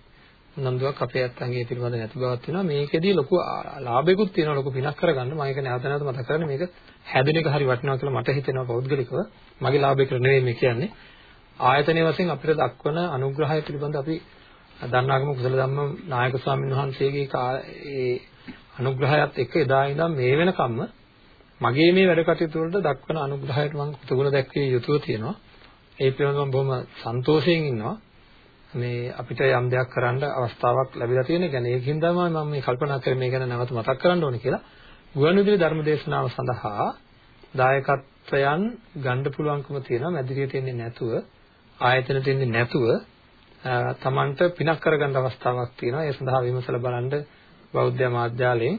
උනන්දුවක් අපේ අත්ංගයේ පිළිබඳ නැති බවක් තියෙනවා. මේකෙදී ලොකු ලාභයකුත් තියෙනවා ලොකු පිනක් කරගන්න. මම ඒක නැවත නැවත මතක් කරන්නේ මේක හැදෙන එක හරි වටිනවා කියලා මට හිතෙනවා පෞද්ගලිකව. මගේ ලාභයකට නෙවෙයි මේ කියන්නේ. ආයතනයේ වශයෙන් අපිට දක්වන අනුග්‍රහය පිළිබඳ අපි දන්නාගම කුසල ධම්ම නායක ස්වාමීන් වහන්සේගේ ඒ අනුග්‍රහයත් එක්ක එදා ඉඳන් මේ වෙනකම්ම මගේ මේ වැඩ කටයුතු වලට දක්වන අනුග්‍රහයට මම කෘතගුණ දැක්විය යුතුව තියෙනවා. ඒ පිළිබඳව මම බොහොම සන්තෝෂයෙන් ඉන්නවා. මේ අපිට යම් දෙයක් කරන්න අවස්ථාවක් ලැබිලා තියෙන. ඒ කියන්නේ ඒකින් තමයි මම මේ කල්පනා කරේ මේ ගැන නැවත මතක් කරන්න ඕනේ කියලා. ගුවන්විදුලි ධර්මදේශනාව සඳහා දායකත්වයන් ගන්න පුළුවන්කම තියෙනවා. මැදිරියට එන්නේ නැතුව, ආයතනට එන්නේ නැතුව තමන්ට පිනක් කරගන්න අවස්ථාවක් තියෙනවා. ඒ සඳහා විමසලා බලන්න බෞද්ධ මාධ්‍යාලයෙන්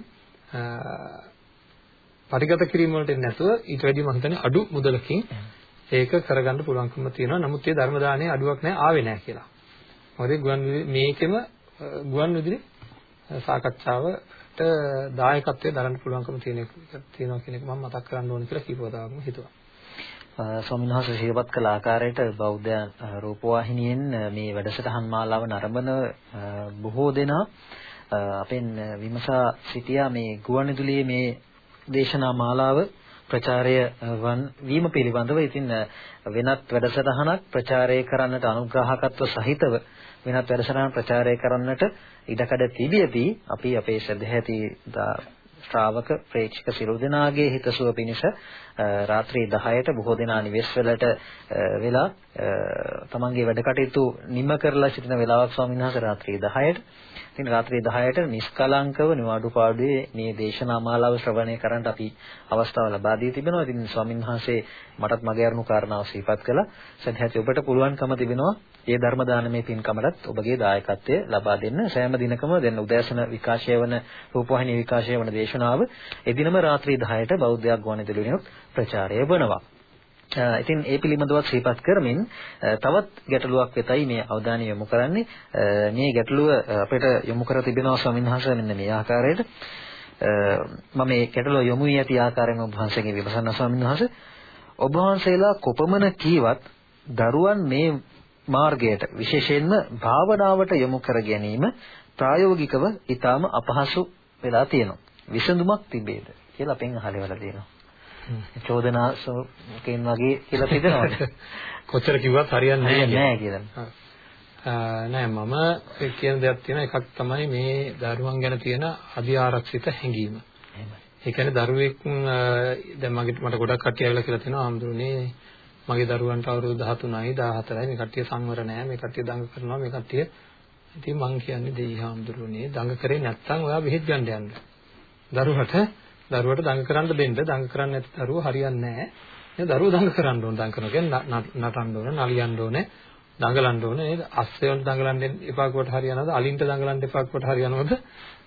පරිගත කිරීම වලට නැතුව ඊට වැඩි මම හිතන්නේ අඩු මුදලකින් ඒක කරගන්න පුළුවන්කම තියෙනවා. නමුත් ඒ ධර්ම දාණය අඩුවක් නැහැ ආවේ නැහැ කියලා. මොකද ගුවන් මේකෙම ගුවන් විදුලි සාකච්ඡාවට දායකත්වයේ දරන්න පුළුවන්කම තියෙන තියෙනවා කියන එක මම මතක් කරන්න ඕනේ කියලා කීපවතාවක්ම හිතුවා. ස්වාමීන් වහන්සේ ශීලපත් කළ ආකාරයට බෞද්ධ රූපවාහිනියෙන් මේ වැඩසටහන් මාලාව නරඹන බොහෝ දෙනා අපෙන් විමසා සිටියා මේ ගුවන්විදුලියේ මේ දේශනා මාලාව ප්‍රචාරය වන් වීම පිළිබඳව ඉතින් වෙනත් වැඩසටහනක් ප්‍රචාරය කරන්නට අනුග්‍රහකත්ව සහිතව වෙනත් වැඩසටහන් ප්‍රචාරය කරන්නට ඉඩකඩ තිබියදී අපි අපේ ශ්‍රද්ධාති ශ්‍රාවක ප්‍රේක්ෂක සිරු දෙනාගේ හිතසුව පිණිස රාත්‍රී 10ට බොහෝ දෙනා නිවෙස් වලට වෙලා තමන්ගේ වැඩ කටයුතු නිම කරලා සිටින වෙලාවක් ස්වාමීන් වහන්සේ රාත්‍රී 10ට ඉතින් රාත්‍රී 10ට නිස්කලංකව නිවාඩු පාඩුවේ මේ දේශනා මාලාව ශ්‍රවණය කරන්න අපි අවස්ථාව ලබා දී තිබෙනවා. ඉතින් ස්වාමීන් වහන්සේ මටත් මගේ අරුණු කාරණාව සිහිපත් කළා. සදහත් ඔබට පුළුවන්කම තිබෙනවා ඒ ධර්ම දානමේ පින්කමලත් ඔබගේ දායකත්වය ලබා දෙන්න. සෑම දිනකම දෙන්න උදෑසන විකාශය වන රූපවාහිනී විකාශය වන දේශනාව එදිනම රාත්‍රී 10ට බෞද්ධ ගුවන්විදුලියෙනුත් ප්‍රචාරය වෙනවා. ඉතින් ඒ පිළිබඳව සිහිපත් කරමින් තවත් ගැටලුවක් වෙතයි මේ අවධානය යොමු කරන්නේ. මේ ගැටලුව අපිට යොමු කර තිබෙනවා ස්වාමීන් වහන්සේ මෙන්න මේ ආකාරයට. මම මේ ගැටලුව යොමු වී ඇති ආකාරයෙන් ඔබ වහන්සේගෙන් විමසන්න ස්වාමීන් වහන්සේ. ඔබ වහන්සේලා කොපමණ කීවත් දරුවන් මේ මාර්ගයට විශේෂයෙන්ම භාවනාවට යොමු කර ගැනීම ප්‍රායෝගිකව ඊටාම අපහසු වෙලා තියෙනවා. විසඳුමක් තිබේද කියලා අපෙන් අහලවලා තියෙනවා. චෝදනාසෝකෙන් වගේ කියලා හිතනවාද? කොච්චර කිව්වත් හරියන්නේ නැහැ කියලා. නෑ මම කියන දෙයක් තියෙනවා එකක් තමයි මේ දරුවන් ගැන තියෙන අධි ආරක්ෂිත හැඟීම. ඒ කියන්නේ දරුවෙක් දැන් මගේ මට ගොඩක් කට්ටිය ඇවිල්ලා කියලා තියෙනවා ආම්දුරුනේ මගේ දරුවන්ට අවුරුදු 13යි 14යි මේ කට්ටිය සංවර නෑ මේ කට්ටිය දඟ කරනවා මේ කට්ටිය ඉතින් මං කියන්නේ දෙයි ආම්දුරුනේ දඟ කරේ නැත්තම් ඔයා බෙහෙත් ගන්න යන්න. දරුවට දරුවට දඟ කරන්න දෙන්න දඟ කරන්නේ නැති දරුවෝ හරියන්නේ නැහැ. නේද? දරුවෝ දඟ කරන්න ඕන දඟ කරනවා කියන්නේ නටන්න ඕන, නලියන්න ඕනේ, දඟලන්න ඕනේ නේද? අස්සයන්ට දඟලන්න එපා කොට හරියනවද? අලින්ට දඟලන්න එපා කොට හරියනවද?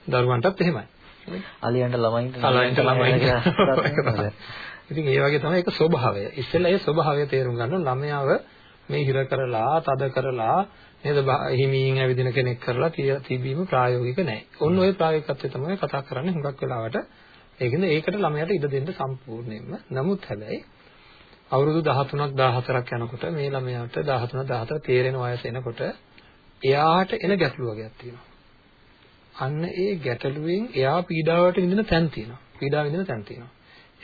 දරුවන්ටත් එහෙමයි. අලියන්ට ළමයින්ට අලියන්ට ළමයින්ට ඉතින් ඒ වගේ තමයි ඒක ස්වභාවය. ඉස්සෙල්ලා ඒ ස්වභාවය තේරුම් ගන්න ළමයාව මේ හිර කරලා, තද කරලා නේද හිමින් ඇවිදින කෙනෙක් කරලා තිබීම ප්‍රායෝගික නැහැ. ඔන්න ඔය ප්‍රායෝගිකත්වය තමයි කතා කරන්නේ හුඟක් වෙලාවට ඒකෙන්ද ඒකට ළමයාට ඉඩ දෙන්න සම්පූර්ණයෙන්ම. නමුත් හැබැයි අවුරුදු 13ක් 14ක් යනකොට මේ ළමයාට 13 14 තේරෙන වයස එනකොට එයාට එන ගැටලු වර්ගයක් තියෙනවා. අන්න ඒ ගැටලුවෙන් එයා පීඩාවට විඳින තැන් තියෙනවා. පීඩාව විඳින තැන් තියෙනවා.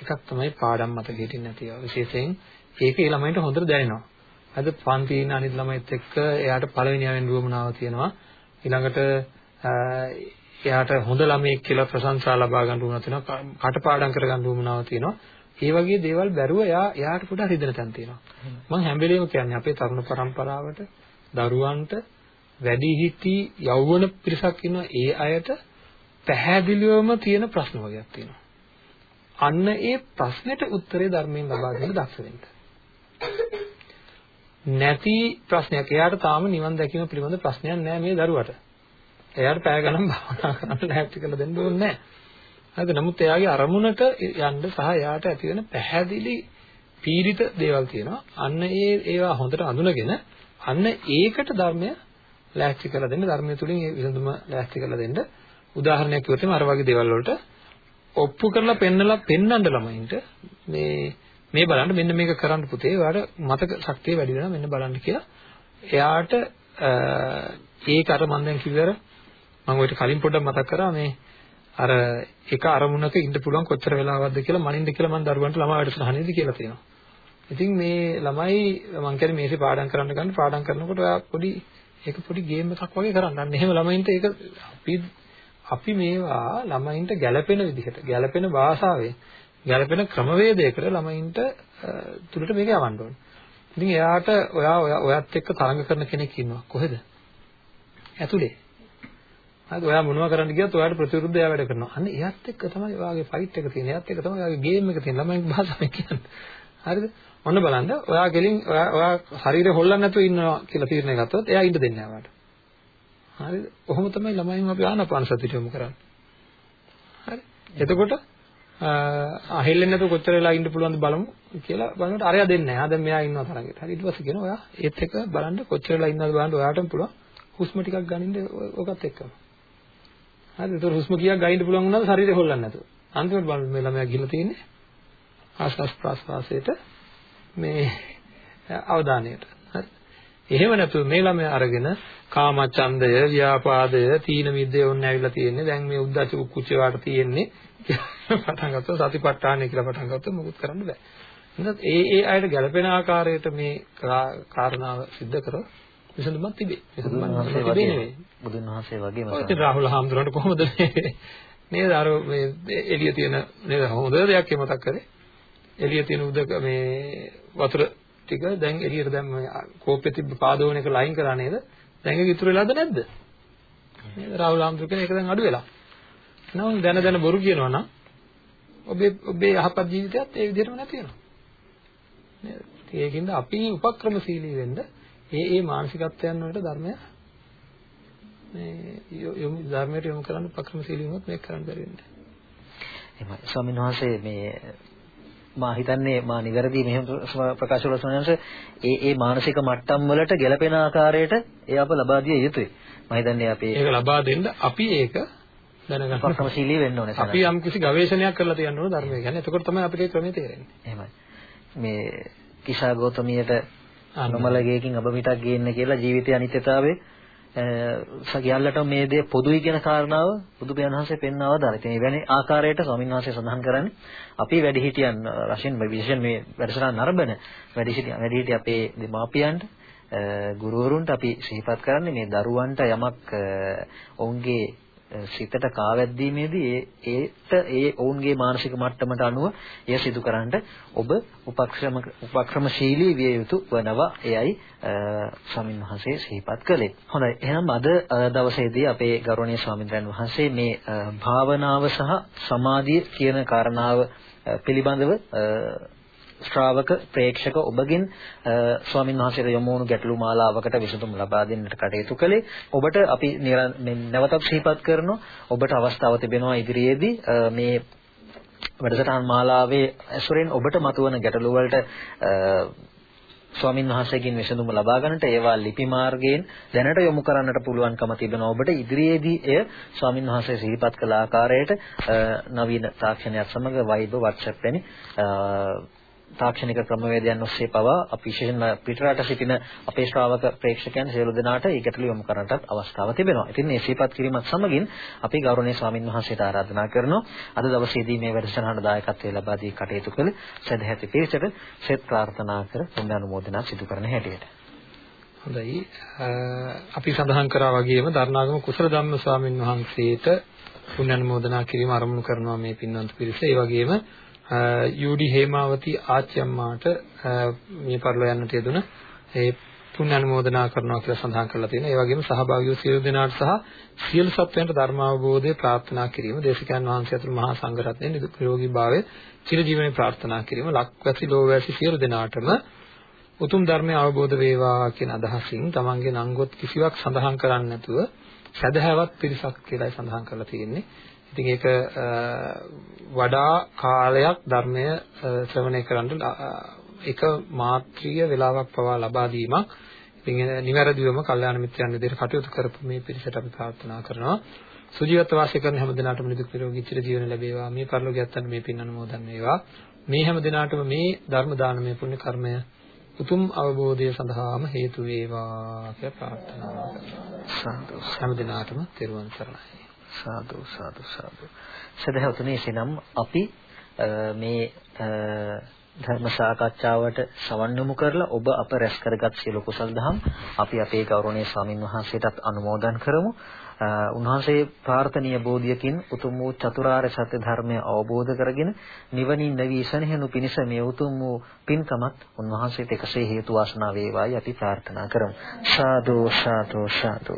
එකක් තමයි පාඩම් මතක හිටින්න නැතිව. විශේෂයෙන් ඒක ඒ ළමයින්ට හොඳට දැනෙනවා. අද පන්තියේ ඉන්න අනිත් ළමයිත් එක්ක එයාට පළවෙනි යවෙන් රුවමනාව තියෙනවා. ඊළඟට එයාට හොඳ ළමයෙක් කියලා ප්‍රශංසා ලබා ගන්න උනන තියෙනවා කටපාඩම් කර ගන්න උවමනාව තියෙනවා ඒ වගේ දේවල් බැරුව එයා එයාට පොඩ්ඩක් රිදෙන තැන් තියෙනවා මම හැම වෙලේම කියන්නේ අපේ තරුණ පරම්පරාවට දරුවන්ට වැඩිහිටි යෞවන පිරිසක් ඉන්නවා ඒ අයට පැහැදිලිවම තියෙන ප්‍රශ්න වර්ගයක් තියෙනවා අන්න ඒ ප්‍රශ්නෙට උත්තරේ ධර්මයෙන් ලබා දෙන්න දක්ෂ වෙන්න නැති ප්‍රශ්නයක් එයාට තාම නිවන් දැකීම පිළිබඳ ප්‍රශ්නයක් නෑ මේ දරුවට එයාට පැය ගණන් භාවනා කරන්න ලෑස්ති කරලා දෙන්න ඕනේ නැහැ. හරිද? නමුත් එයාගේ අරමුණට යන්න සහ එයාට ඇති වෙන පැහැදිලි පීඩිත දේවල් තියෙනවා. අන්න ඒ ඒවා හොඳට අඳුනගෙන අන්න ඒකට ධර්මය ලෑස්ති කරලා දෙන්න ධර්මය තුලින් ඒ විසඳුම ලෑස්ති කරලා දෙන්න උදාහරණයක් කිව්වොත් අර වගේ දේවල් වලට ඔප්පු කරලා පෙන්නලා පෙන්නන්න ළමයින්ට මේ මේ බලන්න මෙන්න මේක කරන්න පුතේ ඔයාලට මතක ශක්තිය වැඩි වෙනවා මෙන්න බලන්න කියලා එයාට ඒක අර මම දැන් කිව්වර මම ඔයිට කලින් පොඩ්ඩක් මතක් කරා මේ අර එක අරමුණක ඉන්න පුළුවන් කොච්චර වෙලාවක්ද කියලා මනින්ද කියලා මම දරුවන්ට ළමා වැඩසටහනේදී කියලා තියෙනවා. ඉතින් මේ ළමයි මම කියන්නේ මේසේ පාඩම් කරන්න ගන්න පාඩම් කරනකොට ඔයා පොඩි ඒක පොඩි ගේම් එකක් වගේ කරන්න. අන්න එහෙම ළමයින්ට ඒක අපි අපි මේවා ළමයින්ට ගැළපෙන විදිහට ගැළපෙන භාෂාවෙන් ගැළපෙන ක්‍රමවේදයකට ළමයින්ට තුලට මේක යවන්න ඕනේ. ඉතින් එයාට ඔයා ඔයත් එක්ක තරඟ කරන කෙනෙක් ඉන්නවා. කොහෙද? ඇතුලේ. හරිද? ඔයා මොනවා කරන්න ගියත් ඔයාට ප්‍රතිවිරුද්ධ එයා වැඩ කරනවා. අන්න එයාත් එක්ක තමයි ඔයාගේ ෆයිට් එක තියෙන්නේ. එයාත් එක්ක තමයි ඔයාගේ ගේම් එක තියෙන්නේ. ළමයින්ගේ භාෂාවෙන් කියන්නේ. හරිද? ඔන්න බලන්න ඔයා ගෙලින් ඔයා ඔයා ශරීරය හොල්ලන්න නැතුව ඉන්නවා කියලා තීරණය ගත්තොත් එයා ඉන්න දෙන්නේ නැහැ ඔයාට. හරිද? ඔහොම තමයි ළමයින් අපි ආනාපාන සතියට යොමු කරන්නේ. හරි. එතකොට අහෙල්ලෙන්නේ නැතුව කොච්චර වෙලා ඉන්න පුළුවන්ද බලමු කියලා බලනකොට අරයා දෙන්නේ නැහැ. ආ දැන් මෙයා ඉන්නවා තරගෙට. හරි ඊට පස්සේ කියනවා ඔයා ඒත් එක්ක බලන්න කොච්චර වෙලා ඉන්නවද බලන්න ඔයාටම පුළුවන් හුස්ම ටිකක් ගනින්න ඔකත් එක්කම. හරිද? ඒතර හුස්ම කීයක් ගනින්න පුළුවන් වුණාද ශරීරය හොල්ලන්නේ නැතුව. අන්තිමට බලන්න මේ ළමයා ගිහලා තියෙන්නේ ආස්වාස් ප්‍රාස්වාසයට මේ අවධානයට. එහෙම නැතුව මේ ළමයා අරගෙන කාමචන්දය, ව්‍යාපාදය, තීන මිද්දේ ඔන්න ඇවිල්ලා තියෙන්නේ. දැන් මේ උද්දච්ච කුච්චේ වාට තියෙන්නේ. පටන් ගත්තොත් සතිපට්ඨානය කියලා පටන් ගත්තොත් මොකුත් කරන්න බෑ. එහෙනම් ඒ ඒ අයට ගැළපෙන ආකාරයට මේ කාරණාව සිද්ධ කරොත් විසඳුමක් තිබේ. විසඳුමක් තිබේ නෙවෙයි. බුදුන් වහන්සේ වගේම තමයි. රාහුල හාමුදුරන්ට කොහොමද මේ නේද අර මේ එළිය තියෙන නේද හොඳ දෙයක් එමතක් කරේ එළිය තියෙන උදක මේ වතුර ටික දැන් එළියට දැම්ම කෝප්පේ තිබ්බ පාදෝන එක ලයින් කරා නේද? දැන් ඒක ඉතුරු වෙලාද නැද්ද? නේද රාහුල හාමුදුර කියන එක දැන් අඩු වෙලා. නමුත් දැන දැන බොරු කියනවා නම් ඔබේ ඔබේ යහපත් ජීවිතයත් ඒ විදිහටම නැති වෙනවා. නේද? ඒකින්ද අපි උපක්‍රමශීලී වෙන්න ඒ ඒ මානසිකත්වයන් වලට ධර්මය මේ යොමු ධර්මයට යොමු කරන්න උපක්‍රමශීලී වුණොත් මේක කරන්න බැරි වෙන්නේ. එහෙමයි. ස්වාමීන් වහන්සේ මේ මා හිතන්නේ මා නිවැරදි මෙහෙම ප්‍රකාශ කළ ස්වාමීන් ඒ ඒ මානසික මට්ටම් වලට ගැළපෙන ආකාරයට ඒ අප ලබා දිය යුතුයි. මම හිතන්නේ අපි ඒක ලබා දෙන්න අපි ඒක දැනගන්න උපක්‍රමශීලී වෙන්න ඕනේ. අපි යම් කිසි ගවේෂණයක් කරලා තියන්න ඕන ධර්මය ගැන. එතකොට තමයි අපිට ඒ ක්‍රමය තේරෙන්නේ. එහෙමයි. මේ කිෂා ගෞතමියට අනුමලගයකින් අබ මිටක් ගේන්න කියලා ජීවිතයේ අනිත්‍යතාවයේ සගයල්ලට මේ දේ පොදුයි කියන කාරණාව බුදු පියාණන්සේ පෙන්වව දාලා. ඉතින් මේ වැනි ආකාරයට ස්වාමීන් වහන්සේ සඳහන් කරන්නේ අපි වැඩිහිටියන් වශයෙන් විශේෂයෙන් මේ වැඩසටහන නරඹන වැඩිහිටියන් වැඩිහිටිය අපේ දෙමාපියන්ට ගුරුවරුන්ට අපි සිහිපත් කරන්නේ මේ දරුවන්ට යමක් ඔවුන්ගේ සිතට කාවැද්දීමේදී ඒ ඒට ඒ ඔවුන්ගේ මානසික මට්ටමට අනුව එය සිදු කරන්නට ඔබ උපක්‍රම උපක්‍රමශීලී විය යුතු වනවා එයයි ස්වාමින් වහන්සේ සිහිපත් කළේ. හොඳයි. එහෙනම් අද දවසේදී අපේ ගෞරවනීය ස්වාමින්ද්‍රයන් වහන්සේ මේ භාවනාව සහ සමාධිය කියන කාරණාව පිළිබඳව ශ්‍රාවක ප්‍රේක්ෂක ඔබගෙන් ස්වාමින් වහන්සේට යොමු වුණු ගැටළු මාලාවකට විසඳුම් ලබා දෙන්නට කටයුතු කළේ. ඔබට අපි නැවතත් සිහිපත් කරනවා. ඔබට අවස්ථාව තිබෙනවා ඉදිරියේදී මේ වැඩසටහන් මාලාවේ ඇසුරෙන් ඔබට මතුවන ගැටලු වලට ස්වාමින් වහන්සේගෙන් විසඳුම ලබා ගන්නට ඒවා ලිපි මාර්ගයෙන් දැනට යොමු කරන්නට පුළුවන්කම තිබෙනවා ඔබට ඉදිරියේදී එය ස්වාමින් වහන්සේ සිහිපත් කළ ආකාරයට නවීන තාක්ෂණයක් සමග Viber WhatsApp වැනි තාක්ෂණික ක්‍රමවේදයන් ඔස්සේ පවා අපි විශේෂයෙන්ම පිටරට සිටින අපේ ශ්‍රාවක ප්‍රේක්ෂකයන් සියලු දෙනාට ඒ ගැටළු යොමු කරන්නටත් අවස්ථාව තිබෙනවා. ඉතින් මේ සිහිපත් කිරීමත් සමගින් අපි ගෞරවනීය ස්වාමින් වහන්සේට ආරාධනා කරනවා අද දවසේදී මේ වැඩසටහනට දායකත්වයේ ලබා දී කටයුතු කළ සදැහැති පිරිසට සෙත් ප්‍රාර්ථනා කර පුණ්‍ය අනුමෝදනා සිදු කරන හැටියට. හොඳයි. අපි සඳහන් කරා වගේම දරණාගම කුසල ධම්ම ස්වාමින් වහන්සේට පුණ්‍ය අනුමෝදනා කිරීම ආරම්භ කරනවා මේ පින්වන්ත පිරිස. ඒ වගේම යූඩි හේමාවති ආච්‍යම්මාට මේ පරිලෝ යන්නට යෙදුන ඒ පුණ්‍ය අනුමෝදනා කරනවා කියලා සඳහන් කරලා තියෙනවා. ඒ වගේම සහභාගී වූ සියලු දෙනාට සහ සියලු සත්වයන්ට ධර්මාවබෝධය ප්‍රාර්ථනා කිරීම, දේශකයන් වහන්සේ අතුළු මහා සංඝරත්නයේ නිරෝගී භාවය චිරජීවනයේ ප්‍රාර්ථනා කිරීම, ලක්වැසි ලෝවැසි සියලු දෙනාටම උතුම් ධර්මය අවබෝධ වේවා කියන අදහසින් තමන්ගේ නංගොත් කිසිවක් සඳහන් කරන්නේ නැතුව සදහැවත් පිරිසක් කියලායි සඳහන් කරලා තියෙන්නේ. ඉතින් ඒක වඩා කාලයක් ධර්මය ශ්‍රවණය කරන්න එක මාත්‍රිය වේලාවක් පවා ලබා දීමක් ඉතින් නිවැරදිවම කල්යාණ මිත්‍රයන් විදිහට කටයුතු කරපු මේ පිරිසට අපි ප්‍රාර්ථනා කරනවා. සුජීවත්ව වාසය කරන හැම දිනාටම නිදුක් නිරෝගී චිර ජීවන ලැබේවා. මේ පරිලෝකියත් මේ පින් අනුමෝදන් වේවා. මේ හැම දිනාටම මේ ධර්ම දානමය පුණ්‍ය කර්මය උතුම් අවබෝධය සඳහාම හේතු වේවා කියලා ප්‍රාර්ථනා කරනවා. හැම දිනාටම තෙරුවන් සරණයි. සාදු සාදු සාදු. සදහතුනේ එසේනම් අපි මේ ධර්ම සාකච්ඡාවට සවන් යොමු කරලා ඔබ අප රැස් කරගත් සියලු කුසල් දහම් අපි අපේ ගෞරවනීය ස්වාමින් වහන්සේටත් අනුමෝදන් කරමු. උන්වහන්සේ ප්‍රාර්ථනීය බෝධියකින් උතුම් වූ චතුරාර්ය සත්‍ය ධර්මය අවබෝධ කරගෙන නිවනින් නැවී සනහෙනු පිණිස මේ උතුම් වූ පින්කමත් උන්වහන්සේට එකසේ හේතු වාසනා වේවායි අපි ප්‍රාර්ථනා කරමු. සාදු සාදු සාදු